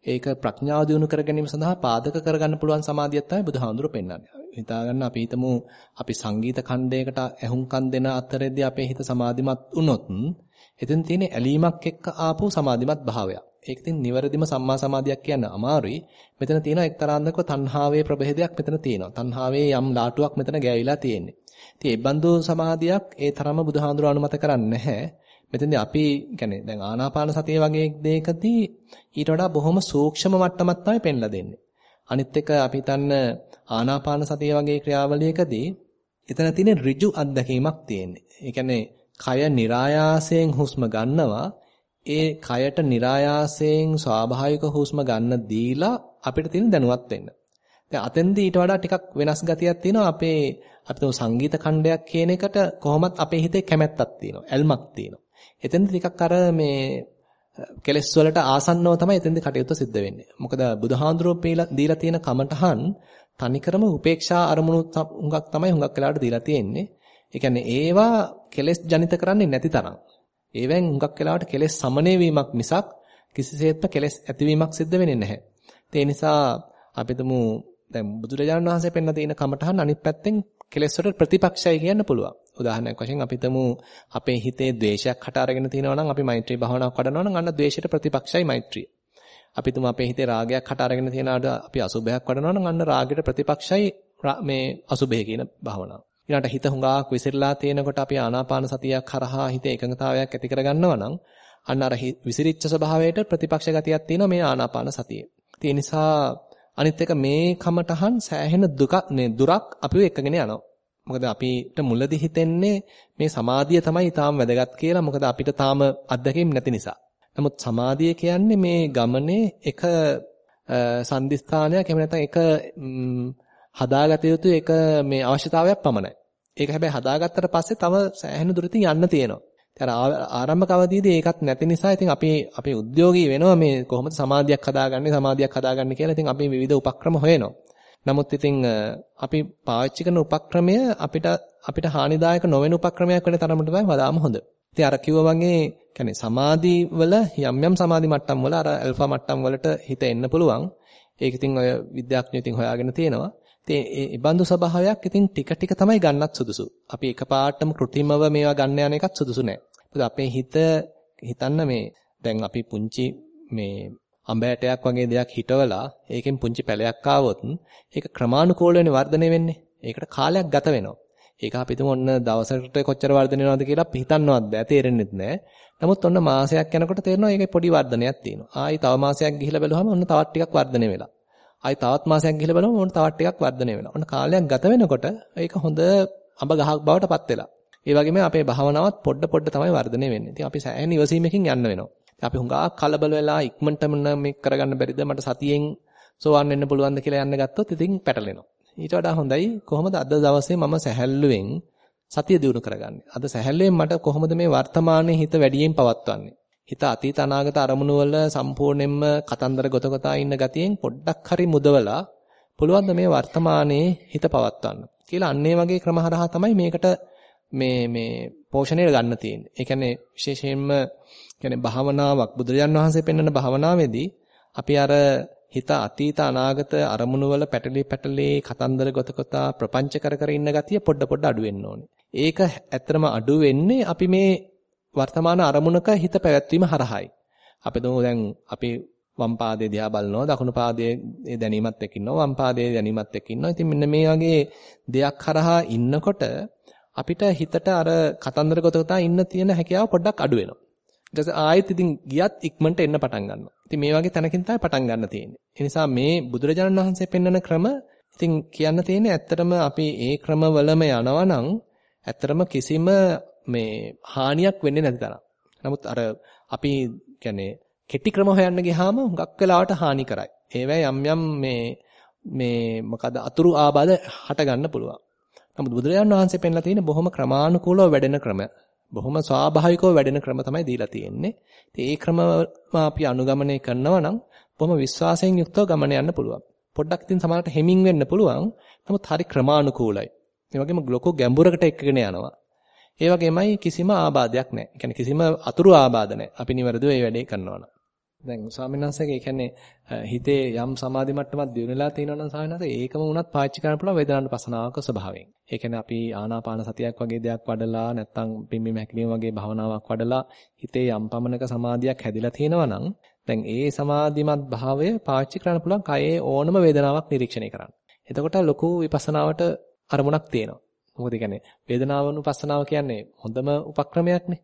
ඒක ප්‍රඥාව දියුණු කර ගැනීම සඳහා පාදක කරගන්න පුළුවන් සමාධියක් තමයි බුදුහාඳුර පෙන්වන්නේ. හිතාගන්න අපි හිතමු අපි සංගීත ඛණ්ඩයකට ඇහුම්කන් දෙන අතරේදී අපේ හිත සමාධිමත් වුණොත් එතෙන් තියෙන ඇලීමක් එක්ක ආපු සමාධිමත් භාවයක්. ඒක ඉතින් නිවැරදිම සම්මා සමාධියක් කියන්න අමාරුයි. මෙතන තියෙන එක්තරාන්දක තණ්හාවේ ප්‍රභේදයක් මෙතන තියෙනවා. තණ්හාවේ යම් ලාටුවක් මෙතන ගෑවිලා තියෙන්නේ. ඉතින් ඒ බඳු සමාධියක් ඒ තරම බුදුහාඳුර අනුමත කරන්නේ නැහැ. මෙතෙන්දී අපි කියන්නේ දැන් ආනාපාන සතිය වගේ දෙයකදී ඊට වඩා බොහොම සූක්ෂම මට්ටමක් තමයි පෙන්ලා දෙන්නේ. අනිත් එක අපි හිතන්න ආනාපාන සතිය වගේ ක්‍රියාවලියකදී එතන තියෙන ඍජු අත්දැකීමක් තියෙන්නේ. ඒ කියන්නේ කය નિરાයාසයෙන් හුස්ම ගන්නවා ඒ කයට નિરાයාසයෙන් ස්වාභාවික හුස්ම ගන්න දීලා අපිට තියෙන දැනුවත් වෙන්න. දැන් අතෙන්දී ඊට වඩා ටිකක් වෙනස් ගතියක් තියෙනවා අපේ අපිට සංගීත ඛණ්ඩයක් කියන එකට කොහොමත් අපේ හිතේ කැමැත්තක් තියෙනවා, ඇල්මක් තියෙනවා. එතෙන්දී ටිකක් අර මේ කෙලස් වලට ආසන්නව තමයි එතෙන්දී කටයුතු සිද්ධ වෙන්නේ. මොකද බුදුහාඳුරෝ දීලා තියෙන කමටහන් තනිකරම උපේක්ෂා අරමුණු හුඟක් තමයි හුඟක් වෙලාවට දීලා තියෙන්නේ. ඒ කියන්නේ ඒවා කෙලස් ජනිත කරන්නේ නැති තරම්. ඒවෙන් හුඟක් වෙලාවට කෙලස් සමනය වීමක් මිසක් කිසිසේත්ම කෙලස් ඇතිවීමක් සිද්ධ වෙන්නේ නැහැ. ඒ නිසා අපිටම දැන් බුදුරජාණන් වහන්සේ පෙන්ලා තියෙන කමටහන් අනිත් පැත්තෙන් කෙලස් වලට ප්‍රතිපක්ෂයි කියන්න පුළුවන්. උදාහරණයක් වශයෙන් අපි හිතමු අපේ හිතේ ද්වේෂයක් හට අරගෙන තියෙනවා නම් අපි මෛත්‍රී භාවනාවක් වඩනවා නම් අන්න ද්වේෂයට ප්‍රතිපක්ෂයි මෛත්‍රිය. අපි හිතමු අපේ හිතේ රාගයක් හට අරගෙන තියෙනාට අපි අසුභයක් වඩනවා නම් අන්න රාගයට ප්‍රතිපක්ෂයි මේ අසුභය කියන භාවනාව. ඊළඟට හිත හුඟක් විසිරලා තියෙනකොට අපි ආනාපාන සතියක් කරහා හිතේ එකඟතාවයක් ඇති කරගන්නවා නම් අන්න අර විසිරිච්ච ස්වභාවයට ප්‍රතිපක්ෂ ගතියක් තියෙනවා මේ ආනාපාන සතියේ. ඒ නිසා අනිත් එක මේ කමටහන් සෑහෙන දුක මේ දුරක් අපිව එකගෙන යනවා. මොකද අපිට මුලදී හිතෙන්නේ මේ සමාධිය තමයි ඊටාම වැදගත් කියලා. මොකද අපිට තාම අත්දැකීම් නැති නිසා. නමුත් සමාධිය කියන්නේ මේ ගමනේ එක සම්දිස්ථානයක් එහෙම නැත්නම් එක හදාගත යුතු එක මේ අවශ්‍යතාවයක් පමණයි. ඒක හැබැයි හදාගත්තට පස්සේ තව සෑහෙන දුරකින් යන්න තියෙනවා. ඉතින් ආරම්භක අවදීදී ඒකත් නැති නිසා ඉතින් අපි අපේ උද්‍යෝගී වෙනවා මේ කොහොමද සමාධියක් හදාගන්නේ සමාධියක් හදාගන්නේ කියලා ඉතින් අපි විවිධ උපක්‍රම හොයනවා. නමුත් ඉතින් අපි පාවිච්චි කරන උපක්‍රමය අපිට අපිට හානිදායක නොවන උපක්‍රමයක් වෙන තරමට තමයි වඩාම හොඳ. ඉතින් අර කිව්වා වගේ කියන්නේ සමාධි වල යම් යම් සමාධි මට්ටම් වල අර ඇල්ෆා මට්ටම් වලට හිත එන්න පුළුවන්. ඒක ඉතින් ඔය විද්‍යාඥයෝ ඉතින් හොයාගෙන තියෙනවා. ඉතින් ඒ බඳු ස්වභාවයක් ඉතින් ටික ටික තමයි ගන්නත් සුදුසු. අපි එකපාරටම કૃතිමව මේවා ගන්න යන එකත් සුදුසු නෑ. මොකද අපේ හිත හිතන්න මේ දැන් අපි පුංචි මේ අඹෑටයක් වගේ දෙයක් හිටවලා ඒකෙන් පුංචි පැලයක් ආවොත් ඒක ක්‍රමානුකූලව වර්ධනය වෙන්නේ. ඒකට කාලයක් ගත වෙනවා. ඒක අපි හිතමු ඔන්න දවසකට කොච්චර වර්ධනය වෙනවද කියලා හිතන්නවත් බෑ තේරෙන්නේ නැහැ. නමුත් ඔන්න මාසයක් යනකොට තේරෙනවා ඒකේ පොඩි වර්ධනයක් තියෙනවා. ආයි තව මාසයක් ගිහිල්ලා බැලුවම ඔන්න තවත් ටිකක් වර්ධනය වෙලා. ආයි තවත් මාසයක් ගිහිල්ලා බලමු ඔන්න තවත් ටිකක් වර්ධනය වෙනවා. ඔන්න කාලයක් ගත වෙනකොට ඒක හොඳ අඹ ගහක් බවට පත් වෙලා. ඒ වගේම අපේ භාවනාවත් පොඩ පොඩ තමයි වර්ධනය වෙන්නේ. ඉතින් අපි සෑහෙන ඉවසීමකින් යන්න වෙනවා. අපි හුඟා කලබල වෙලා ඉක්මනටම මේක කරගන්න බැරිද මට සතියෙන් සෝවන් වෙන්න පුළුවන්ද කියලා යන්න ගත්තොත් ඉතින් පැටලෙනවා. ඊට වඩා හොඳයි කොහොමද අද දවසේ මම සැහැල්ලුවෙන් සතිය දිනු කරගන්නේ. අද සැහැල්ලුවෙන් මට කොහොමද මේ වර්තමානයේ හිත වැඩියෙන් පවත්වන්නේ. හිත අතීත අනාගත අරමුණු වල සම්පූර්ණයෙන්ම කතන්දර ගොතකතා ඉන්න ගතියෙන් පොඩ්ඩක් හරි මුදවලා පුළුවන් මේ වර්තමානයේ හිත පවත්වන්න. කියලා අන්නේ වගේ ක්‍රම හරහා තමයි මේකට මේ මේ පෝෂණය ගන්න තියෙන්නේ. ඒ කියන්නේ විශේෂයෙන්ම කියන්නේ භාවනාවක් බුදුරජාන් වහන්සේ පෙන්වන භාවනාවේදී අපි අර හිත අතීත අනාගත අරමුණු වල පැටලී පැටලී කතන්දර ගොතකතා ප්‍රපංච කර කර ඉන්න ගතිය පොඩ පොඩ අඩු වෙන්න ඕනේ. ඒක ඇත්තම අඩු වෙන්නේ අපි මේ වර්තමාන අරමුණක හිත පැවැත්වීම හරහායි. අපි දුමු දැන් අපි වම් පාදයේ දිහා බලනවා දකුණු පාදයේ දැනීමත් එක්ක ඉන්නවා වම් පාදයේ දැනීමත් එක්ක ඉන්නවා. ඉතින් මෙන්න මේ වගේ දෙයක් හරහා ඉන්නකොට අපිට හිතට අර කතන්දර ගොතකතා ඉන්න තියෙන හැකියාව පොඩ්ඩක් අඩු වෙනවා. ඊට පස්සේ ආයෙත් ඉතින් ගියත් ඉක්මනට එන්න පටන් ගන්නවා. ඉතින් මේ වගේ තැනකින් තමයි පටන් ගන්න තියෙන්නේ. ඒ නිසා මේ බුදුරජාණන් වහන්සේ පෙන්වන ක්‍රම ඉතින් කියන්න තියෙන්නේ ඇත්තටම අපි ඒ ක්‍රමවලම යනවා නම් ඇත්තටම කිසිම මේ හානියක් වෙන්නේ නැති තරම්. නමුත් අර අපි කියන්නේ කෙටි ක්‍රම හොයන්න ගියාම හුඟක් වෙලාවට හානි කරයි. ඒවැ යම් යම් මේ මේ මොකද අතුරු ආබාධ හට ගන්න පුළුවන්. නමුත් බුදුරජාණන් වහන්සේ පෙන්ලා තියෙන බොහොම ක්‍රමානුකූලව වැඩෙන ක්‍රම. බොහොම ස්වාභාවිකව වැඩෙන ක්‍රම තමයි දීලා තියෙන්නේ. ඉතින් ඒ ක්‍රම අපි අනුගමනය කරනවා නම් බොහොම විශ්වාසයෙන් යුක්තව ගමන යන්න පුළුවන්. පොඩ්ඩක් ඉතින් සමහරට හෙමින් වෙන්න පුළුවන්. නමුත් හරි ක්‍රමානුකූලයි. ඒ වගේම ලොකු ගැඹුරකට එක්කගෙන යනවා. ඒ වගේමයි කිසිම ආබාධයක් නැහැ. ඒ කිසිම අතුරු ආබාධ නැහැ. අපි නිවැරදිව මේ වැඩේ කරනවා නම්. දැන් ස්වාමීන් වහන්සේගේ කියන්නේ හිතේ යම් සමාධි මට්ටමක් දියුණුලා තියෙනවා නම් ස්වාමීන් වහන්සේ ඒකම වුණත් පාවිච්චි කරන්න පුළුවන් වේදනානුපසනාවක ස්වභාවයෙන්. ඒ කියන්නේ අපි ආනාපාන සතියක් වගේ දෙයක් වඩලා නැත්නම් පිම්බීම හැකිලිම වගේ භාවනාවක් වඩලා හිතේ යම් පමණක සමාධියක් හැදිලා තියෙනවා නම් දැන් ඒ සමාධිමත් භාවය පාවිච්චි කරන්න පුළුවන් කයේ ඕනම වේදනාවක් නිරීක්ෂණය කරන්න. එතකොට ලොකු විපස්සනාවට අරමුණක් තියෙනවා. මොකද කියන්නේ වේදනාවනුපස්සනාව කියන්නේ හොඳම උපක්‍රමයක්නේ.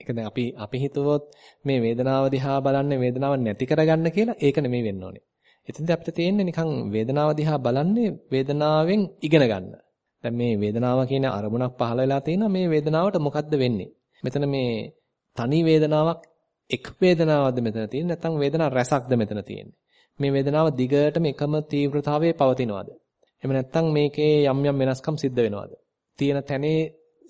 ඒක දැන් අපි අපි හිතුවොත් මේ වේදනාව දිහා බලන්නේ වේදනාව නැති කරගන්න කියලා ඒක නෙමෙයි වෙන්න ඕනේ. එතෙන්ද අපිට තියෙන්නේ නිකන් වේදනාව දිහා බලන්නේ වේදනාවෙන් ඉගෙන ගන්න. දැන් මේ වේදනාව කියන අරමුණක් පහළ වෙලා තිනවා මේ වේදනාවට මොකද්ද වෙන්නේ? මෙතන මේ තනි වේදනාවක් එක් වේදනාවක්ද මෙතන තියෙන්නේ නැත්නම් වේදනා රැසක්ද මෙතන තියෙන්නේ? මේ වේදනාව දිගටම එකම තීව්‍රතාවයේ පවතිනවද? එහෙම නැත්නම් මේකේ යම් යම් වෙනස්කම් සිද්ධ වෙනවද? තියෙන තැනේ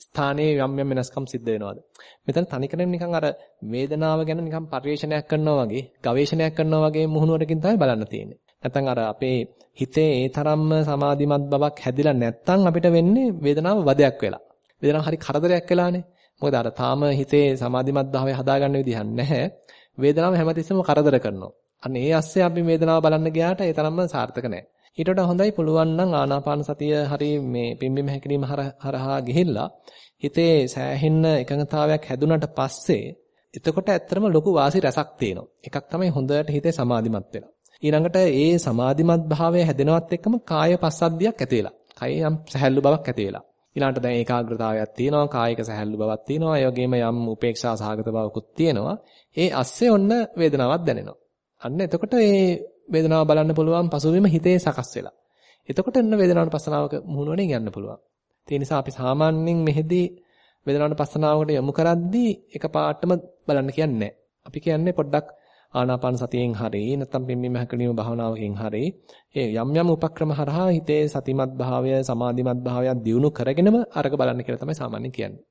ස්ථානයේ යම් යම් වෙනස්කම් සිද්ධ වෙනවද? මෙතන තනිකරම නිකන් අර වේදනාව ගැන නිකන් පරිශ්‍රණයක් කරනවා වගේ, ගවේෂණයක් කරනවා වගේ මුහුණුවරකින් තමයි බලන්න තියෙන්නේ. නැත්නම් අර අපේ හිතේ ඒ තරම්ම සමාධිමත් බවක් හැදිලා නැත්නම් අපිට වෙන්නේ වේදනාව වදයක් වෙලා. වේදනාව හරි කරදරයක් වෙලානේ. මොකද අර තාම හිතේ සමාධිමත් භාවය හදාගන්න විදිහක් නැහැ. වේදනාව හැමතිස්සෙම කරදර කරනවා. අන්න ඒ ASCII අපි වේදනාව බලන්න ගියාට ඒ තරම්ම සාර්ථක නැහැ. ඊට වඩා හොඳයි පුළුවන් නම් ආනාපාන සතිය හරි මේ පිම්බිම හැකිලිම හරහා ගිහිල්ලා හිතේ සෑහෙන්න එකඟතාවයක් හැදුනට පස්සේ එතකොට ඇත්තටම ලොකු වාසි රසක් තියෙනවා. එකක් තමයි හොඳට හිතේ සමාධිමත් වෙලා. ඊළඟට ඒ සමාධිමත් භාවය හැදෙනවත් එක්කම කාය පස්සද්ධියක් ඇති වෙලා. කයේ යම් සැහැල්ලු බවක් ඇති වෙලා. ඊළඟට දැන් ඒකාග්‍රතාවයක් තියෙනවා, කායික සැහැල්ලු බවක් තියෙනවා, ඒ වගේම යම් උපේක්ෂා සහගත බවකුත් තියෙනවා. ඒ අස්සේ ඔන්න වේදනාවක් දැනෙනවා. අන්න එතකොට මේ වේදනාව බලන්න පුළුවන් පසුබිම හිතේ සකස් වෙලා. එතකොට එන්න වේදනාවට පස්සනාවක මුහුණුවනේ යන්න පුළුවන්. ඒ නිසා අපි සාමාන්‍යයෙන් මෙහෙදී වේදනාවට පස්සනාවකට යොමු කරද්දී එකපාරටම බලන්න කියන්නේ අපි කියන්නේ පොඩ්ඩක් ආනාපාන සතියෙන් හරි නැත්නම් පිම්බීම හැකලීම භාවනාවකින් හරි ඒ යම් යම් උපක්‍රම හරහා හිතේ සතිමත් භාවය සමාධිමත් භාවය දියුණු කරගෙනම අරක බලන්න කියලා තමයි සාමාන්‍යයෙන් කියන්නේ.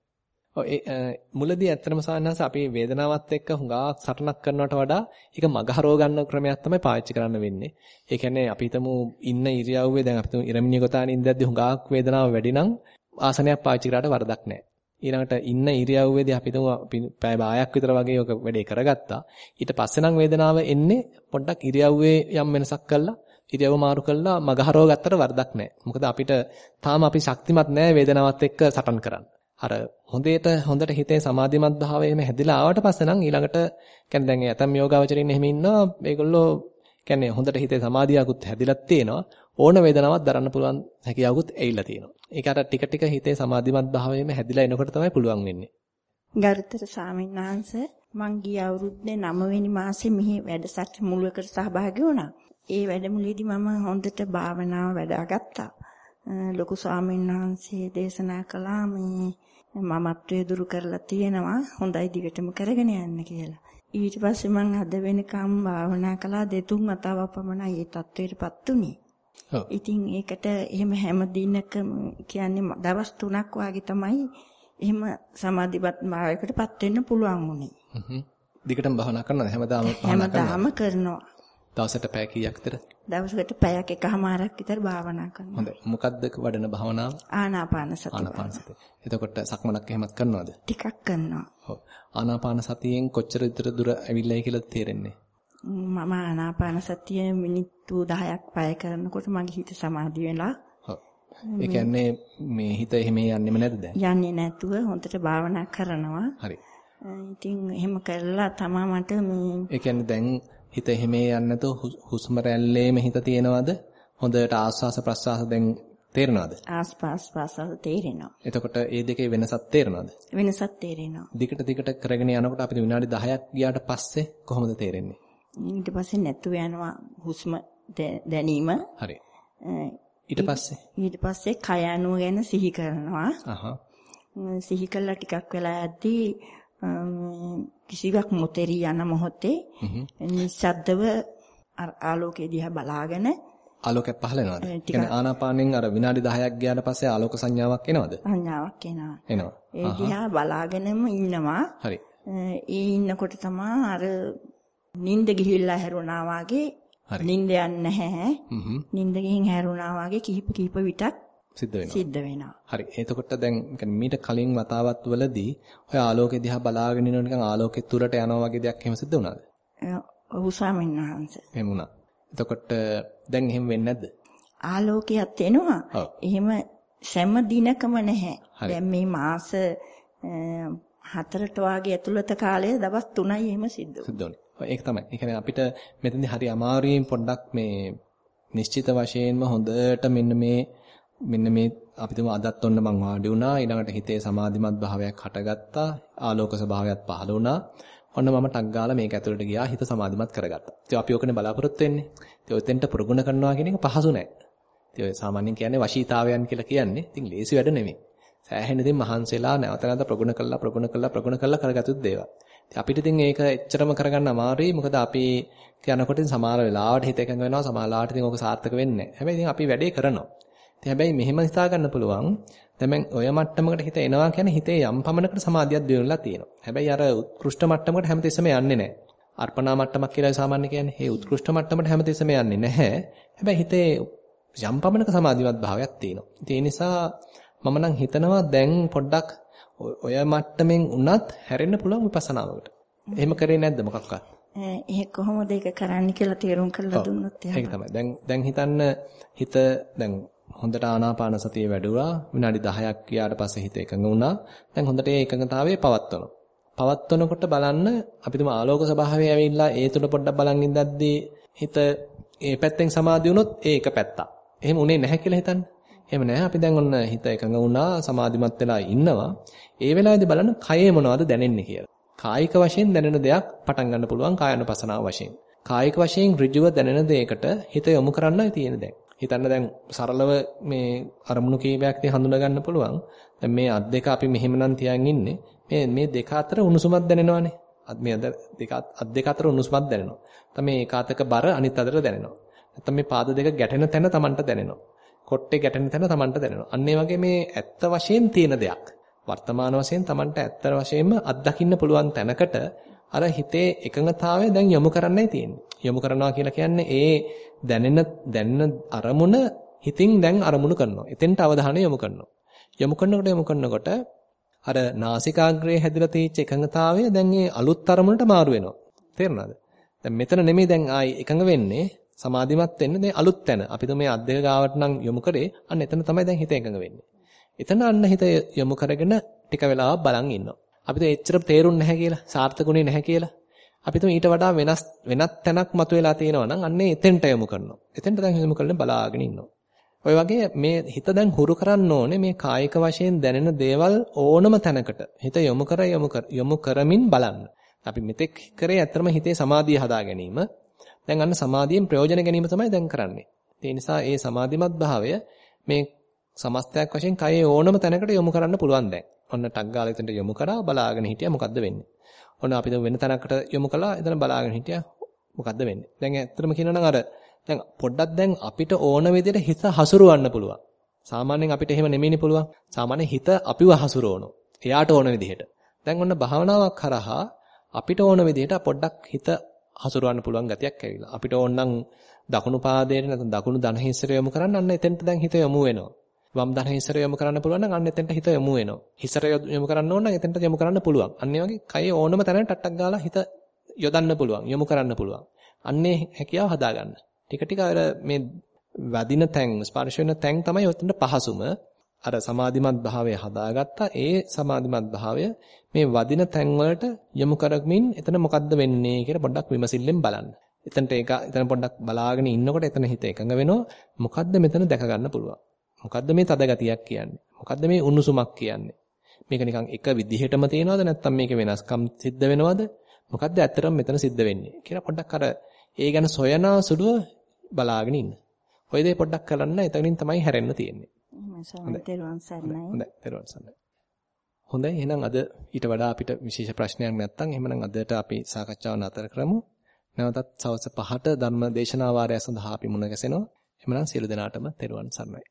ඔව් ඒ මුලදී ඇත්තටම සාන්නහස අපි වේදනාවත් එක්ක හුඟා සටනක් කරනවට වඩා ඒක මගහරව ගන්න ක්‍රමයක් තමයි පාවිච්චි කරන්න වෙන්නේ. ඒ කියන්නේ අපි හිතමු ඉන්න ඉරියව්වේ දැන් අපි හිතමු ඉරමිනිය ගොතානේ ඉඳද්දි හුඟා වේදනාව වැඩි නම් ආසනයක් පාවිච්චි කරාට වරදක් නැහැ. ඊළඟට ඉන්න ඉරියව්වේදී අපි හිතමු පැය භාගයක් විතර වගේ ඔක වැඩේ කරගත්තා. ඊට පස්සේ නම් වේදනාව එන්නේ පොඩ්ඩක් ඉරියව්වේ යම් වෙනසක් කළා ඉරියව්ව මාරු කළා මගහරව ගත්තට වරදක් නැහැ. මොකද අපිට තාම අපි ශක්තිමත් නැහැ වේදනාවත් එක්ක සටන් කරන්න. අර හොඳට හොඳට හිතේ සමාධිමත් භාවය එමෙ හැදිලා ආවට පස්සේ නම් ඊළඟට කියන්නේ දැන් ඇතම් යෝගාවචරින් එහෙම ඉන්නවා මේගොල්ලෝ කියන්නේ හොඳට හිතේ සමාධියකුත් හැදිලත් තියෙනවා ඕන වේදනාවක් දරන්න පුළුවන් හැකියාවකුත් ඇවිල්ලා තියෙනවා. ඒක අර ටික ටික හිතේ සමාධිමත් භාවයෙම හැදිලා එනකොට තමයි පුළුවන් වෙන්නේ. ගරුතර ස්වාමීන් වහන්සේ මං ගිය අවුරුද්දේ 9 වෙනි මාසේ මෙහි වැඩසටහන මුලකට සහභාගී වුණා. ඒ වැඩමුළුවේදී මම හොඳට භාවනාව වඩ아갔තා. ලොකු ස්වාමීන් වහන්සේ දේශනා කළා මේ මමත්වයේ දුරු කරලා තියෙනවා හොඳයි දිගටම කරගෙන යන්න කියලා. ඊට පස්සේ මම අද වෙනකම් භාවනා කළා දෙතුන් වතාවක් පමණයි ඒ තත්වයටපත් උනේ. ඔව්. ඉතින් ඒකට එහෙම හැම දිනක කියන්නේ දවස් 3ක් වාගේ තමයි එහෙම සමාධිපත් මාර්ගයකටපත් වෙන්න පුළුවන් උනේ. දිගටම භාවනා කරනවද හැමදාම භාවනා කරනවද? හැමදාම කරනවා. දවසට පැය කීයක්ද? දවසකට පැයක් එකහමාරක් විතර භාවනා කරනවා. හොඳයි. මොකද්ද වඩන භාවනාව? ආනාපාන සතිය. ආනාපාන සතිය. එතකොට සක්මනක් එහෙමත් කරනවද? ටිකක් කරනවා. ඔව්. ආනාපාන සතියෙන් කොච්චර විතර දුර ඇවිල්ලායි කියලා තේරෙන්නේ? මම ආනාපාන සතිය මිනිත්තු 10ක් පැය කරනකොට මගේ හිත සමාධි වෙලා ඔව්. ඒ කියන්නේ මේ හිත එහෙම යන්නෙම නැද්ද දැන්? යන්නේ නැතුව හොඳට භාවනා කරනවා. හරි. ඉතින් එහෙම කළා තමා මට මේ ඒ කියන්නේ දැන් හිත එහෙම යන්නේ නැතුව හුස්ම රැල්ලේම හිත තියෙනවද? හොඳට ආස්වාස ප්‍රස්වාස දැන් තේරෙනවද? ආස්වාස් ප්‍රස්වාස තේරෙනවා. එතකොට ඒ දෙකේ වෙනසක් තේරෙනවද? වෙනසක් තේරෙනවා. දිගට දිගට කරගෙන යනකොට අපිට විනාඩි 10ක් ගියාට පස්සේ කොහොමද තේරෙන්නේ? ඊට පස්සේ නැතුව යනවා හුස්ම දැනීම. හරි. ඊට පස්සේ ඊට පස්සේ කය ගැන සිහි කරනවා. අහහ. සිහි කළා ටිකක් වෙලා යද්දී කිසිවක් මොතේරි යන මොහොතේ නිශ්ශබ්දව ආලෝකයේ දිහා බලාගෙන ආලෝකයක් වෙනවද? කියන්නේ ආනාපානෙන් අර විනාඩි 10ක් ගියාට පස්සේ ආලෝක සංඥාවක් එනවද? සංඥාවක් එනවා. එනවා. ඒ දිහා බලාගෙනම ඉන්නවා. හරි. ඒ ඉන්නකොට තමයි අර නිින්ද ගිහිල්ලා හැරුණා වාගේ නිින්ද යන්නේ නැහැ. නිින්ද ගිහින් හැරුණා වාගේ කිහිප කිහිප විටක් සිද්ධ වෙනවා. සිද්ධ වෙනවා. හරි. එතකොට දැන් මීට කලින් වතාවත් වලදී ඔය ආලෝකය දිහා බලාගෙන ඉන්නකොට නිකන් ආලෝකෙ තුරට යනවා වගේ දෙයක් එහෙම සිද්ධ වුණාද? ඔව් ස්වාමීන් වහන්සේ. එහෙම වුණා. එතකොට දැන් එහෙම වෙන්නේ නැද්ද? ආලෝකයක් එනවා. එහෙම සෑම දිනකම නැහැ. දැන් මේ මාස හතරට වාගේ ඇතුළත කාලය දවස් 3යි එහෙම සිද්ධ වුණා. ඒක තමයි. ඒ කියන්නේ අපිට මෙතනදී හරි අමාරුවෙන් පොඩ්ඩක් මේ නිශ්චිත වශයෙන්ම හොඳට මෙන්න මේ මෙන්න මේ අපි තුමු අදත් ඔන්න මං වාඩි වුණා ඊළඟට හිතේ සමාධිමත් භාවයක් හටගත්තා ආලෝක ස්වභාවයක් පහළ වුණා ඔන්න මම ටක් ගාලා මේක ඇතුළට ගියා හිත සමාධිමත් කරගත්තා. ඉතින් අපි ඔකනේ බලාපොරොත්තු වෙන්නේ. ඉතින් ඔතෙන්ට ප්‍රගුණ කරනවා කියන එක පහසු නෑ. ඉතින් ඔය සාමාන්‍යයෙන් කියන්නේ වශීතාවයන් කියලා කියන්නේ. ඉතින් ලේසි වැඩ නෙමෙයි. සෑහෙන ඉතින් මහන්සිලා නැවත නැවත ප්‍රගුණ කළා ප්‍රගුණ කළා ප්‍රගුණ කළා කරගත්තු දේවල්. ඉතින් අපිට ඉතින් ඒක එච්චරම කරගන්න අමාරුයි. මොකද අපි යනකොට සමහර වෙලාවට හිත එකඟ වෙනවා සමහර වෙලාවට ඉතින් ඕක සාර්ථක වෙන්නේ නැහැ. හැබැයි ඉතින් අපි වැඩේ කරනවා. හැබැයි මෙහෙම හිතා ගන්න පුළුවන්. දැන් ඔය මට්ටමකට හිත එනවා කියන්නේ හිතේ යම් පමණකට සමාධියක් දිනුලා තියෙනවා. හැබැයි අර උත්කෘෂ්ඨ මට්ටමකට හැමතිස්සෙම යන්නේ නැහැ. අර්පණා මට්ටමක් කියලා සාමාන්‍ය කියන්නේ. මේ උත්කෘෂ්ඨ මට්ටමට හැමතිස්සෙම යන්නේ නැහැ. හැබැයි හිතේ යම් පමණක සමාධිමත් භාවයක් තියෙනවා. ඒ නිසා මම නම් හිතනවා දැන් පොඩ්ඩක් ඔය මට්ටමින් උනත් හැරෙන්න පුළුවන් විපස්සනාවකට. එහෙම කරේ නැද්ද මොකක්වත්? ඒ කොහොමද ඒක කරන්න කියලා තේරුම් කරලා දුන්නොත් ඒක තමයි. දැන් දැන් හිතන්න හිත දැන් හොඳට ආනාපාන සතිය වැඩුවා. විනාඩි 10ක් ගියාට පස්සේ හිත එකඟ වුණා. දැන් හොඳට ඒ එකඟතාවය පවත්වනවා. පවත්වනකොට බලන්න අපි තුම ආලෝක ස්වභාවය ඇවිල්ලා ඒ තුන පොඩ්ඩක් බලන් ඉඳද්දී හිත ඒ පැත්තෙන් සමාධි වුණොත් ඒ එක පැත්තක්. එහෙම උනේ නැහැ කියලා හිතන්න. එහෙම නැහැ. අපි දැන් ඔන්න හිත එකඟ වුණා, සමාධිමත් වෙලා ඉන්නවා. ඒ වෙලාවේදී බලන්න කයේ මොනවද දැනෙන්නේ කියලා. කායික වශයෙන් දැනෙන දෙයක් පටන් ගන්න පුළුවන් කායानुපසනාව වශයෙන්. කායික වශයෙන් ඍජුව දැනෙන දෙයකට හිත යොමු කරන්නයි තියෙන දැන්. හිතන්න දැන් සරලව මේ අරමුණු කීපයක් තිය හඳුනා ගන්න පුළුවන්. දැන් මේ අත් දෙක අපි මෙහෙමනම් තියන් ඉන්නේ. මේ මේ දෙක අතර උණුසුමක් දැනෙනවානේ. අත් මේ දෙක අත් දෙක අතර උණුසුමක් දැනෙනවා. නැත්නම් මේ ඒකාතක බර අනිත් අතට දැනෙනවා. නැත්නම් මේ පාද දෙක ගැටෙන තැන Tamanට දැනෙනවා. කොට්ටේ ගැටෙන තැන Tamanට දැනෙනවා. අන්න ඒ වගේ මේ ඇත්ත වශයෙන් තියෙන දෙයක්. වර්තමාන වශයෙන් Tamanට ඇත්ත වශයෙන්ම අත්දකින්න පුළුවන් තැනකට අර හිතේ එකඟතාවය දැන් යොමු කරන්නයි තියෙන්නේ. යොමු කරනවා කියලා කියන්නේ ඒ දැනෙන දැනෙන අරමුණ හිතින් දැන් අරමුණු කරනවා. එතෙන්ට අවධානය යොමු කරනවා. යොමු කරනකොට යොමු කරනකොට අර නාසිකාග්‍රයේ හැදිලා තියෙච්ච එකඟතාවය දැන් ඒ අලුත් අරමුණට මාරු වෙනවා. තේරුණාද? දැන් මෙතන නෙමෙයි දැන් ආයි එකඟ වෙන්නේ සමාධිමත් වෙන්නේ දැන් අලුත් තැන. අපි તો මේ අද්දක ගාවට නම් යොමු කරේ අන්න එතන තමයි දැන් හිත එකඟ වෙන්නේ. එතන අන්න හිත යොමු කරගෙන ටික වෙලාවක් බලන් ඉන්නවා. අපිට එච්චර තේරුන්නේ නැහැ කියලා, සාර්ථකුනේ නැහැ කියලා. අපිට ඊට වඩා වෙනස් වෙනත් තැනක් මතුවලා තියෙනවා නම් අන්නේ එතෙන්ට යොමු කරනවා. එතෙන්ට දැන් යොමු කරලා බලාගෙන ඉන්නවා. ඔය වගේ මේ හිත දැන් හුරු කරන්න ඕනේ මේ කායික වශයෙන් දැනෙන දේවල් ඕනම තැනකට හිත යොමු කර යොමු කර යොමු කරමින් බලන්න. අපි මෙතෙක් කරේ ඇත්තම හිතේ සමාධිය හදා ගැනීම. දැන් අන්න සමාධියෙන් ප්‍රයෝජන ගැනීම තමයි දැන් කරන්නේ. ඒ නිසා ඒ සමාධිමත් භාවය මේ සමස්තයක් වශයෙන් කයේ ඕනම තැනකට යොමු කරන්න පුළුවන් දැන්. ඔන්න ටක් ගාලා එතනට යොමු කරා බලාගෙන හිටියා මොකද්ද වෙන්නේ. ඔන්න අපි වෙන තැනකට යොමු කළා එතන බලාගෙන හිටියා මොකද්ද වෙන්නේ. දැන් ඇත්තටම කියනවා නම් අර දැන් පොඩ්ඩක් දැන් අපිට ඕන විදිහට හිත හසුරවන්න පුළුවන්. සාමාන්‍යයෙන් අපිට එහෙම නෙමෙයිනේ පුළුවන්. සාමාන්‍යයෙන් හිත අපිව හසුරවනවා. එයාට ඕන විදිහට. දැන් ඔන්න භාවනාවක් කරහා අපිට ඕන විදිහට පොඩ්ඩක් හිත හසුරවන්න පුළුවන් ගතියක් ඇවිල්ලා. අපිට ඕනනම් දකුණු පාදයට නැත්නම් දකුණු දන හිස්සට යොමු කරන්න අන්න එතෙන්ට දැන් හිත යොමු වෙනවා. වම් දන හිස්සට යොමු කරන්න පුළුවන් නම් අන්න එතෙන්ට හිත යොමු වෙනවා. හිස්සට යොමු කරන්න ඕන නම් එතෙන්ට යොමු කරන්න පුළුවන්. අන්න ඒ වගේ කයේ ඕනම තැනකට ටට්ටක් ගාලා හිත යොදන්න පුළුවන්. යොමු කරන්න පුළුවන්. අන්නේ හැකියාව හදාගන්න. ටික ටික අර මේ වදින තැන් ස්පර්ශ වෙන තැන් තමයි උතන පහසුම. අර සමාධිමත් භාවය හදාගත්තා. ඒ සමාධිමත් භාවය මේ වදින තැන් වලට යොමු කරමින් එතන මොකද්ද වෙන්නේ කියලා පොඩ්ඩක් විමසිල්ලෙන් බලන්න. එතනට ඒක එතන පොඩ්ඩක් බලාගෙන ඉන්නකොට එතන හිත එකඟ වෙනවා. මොකද්ද මෙතන දැක ගන්න පුළුවන්. මොකද්ද මේ තද ගතියක් කියන්නේ? මොකද්ද මේ උණුසුමක් කියන්නේ? මේක නිකන් එක විදිහටම තියෙනවද නැත්නම් මේක වෙනස්කම් සිද්ධ වෙනවද? මොකද්ද ඇත්තටම මෙතන සිද්ධ වෙන්නේ කියලා පොඩ්ඩක් අර ඒ ගැන සොයනා සුළුව බලාගෙන ඉන්න. ඔය දේ පොඩ්ඩක් කරන්න එතනින් තමයි හැරෙන්න තියෙන්නේ. හොඳයි. හොඳයි එහෙනම් අද ඊට වඩා අපිට විශේෂ ප්‍රශ්නයක් නැත්නම් එහෙමනම් අදට අපි සාකච්ඡාව නතර කරමු. නැවතත් සවස් 5ට ධර්ම දේශනා වාරය සඳහා අපි මුණ ගැසෙනවා. එහෙමනම් සියලු දෙනාටම තෙරුවන් සරණයි.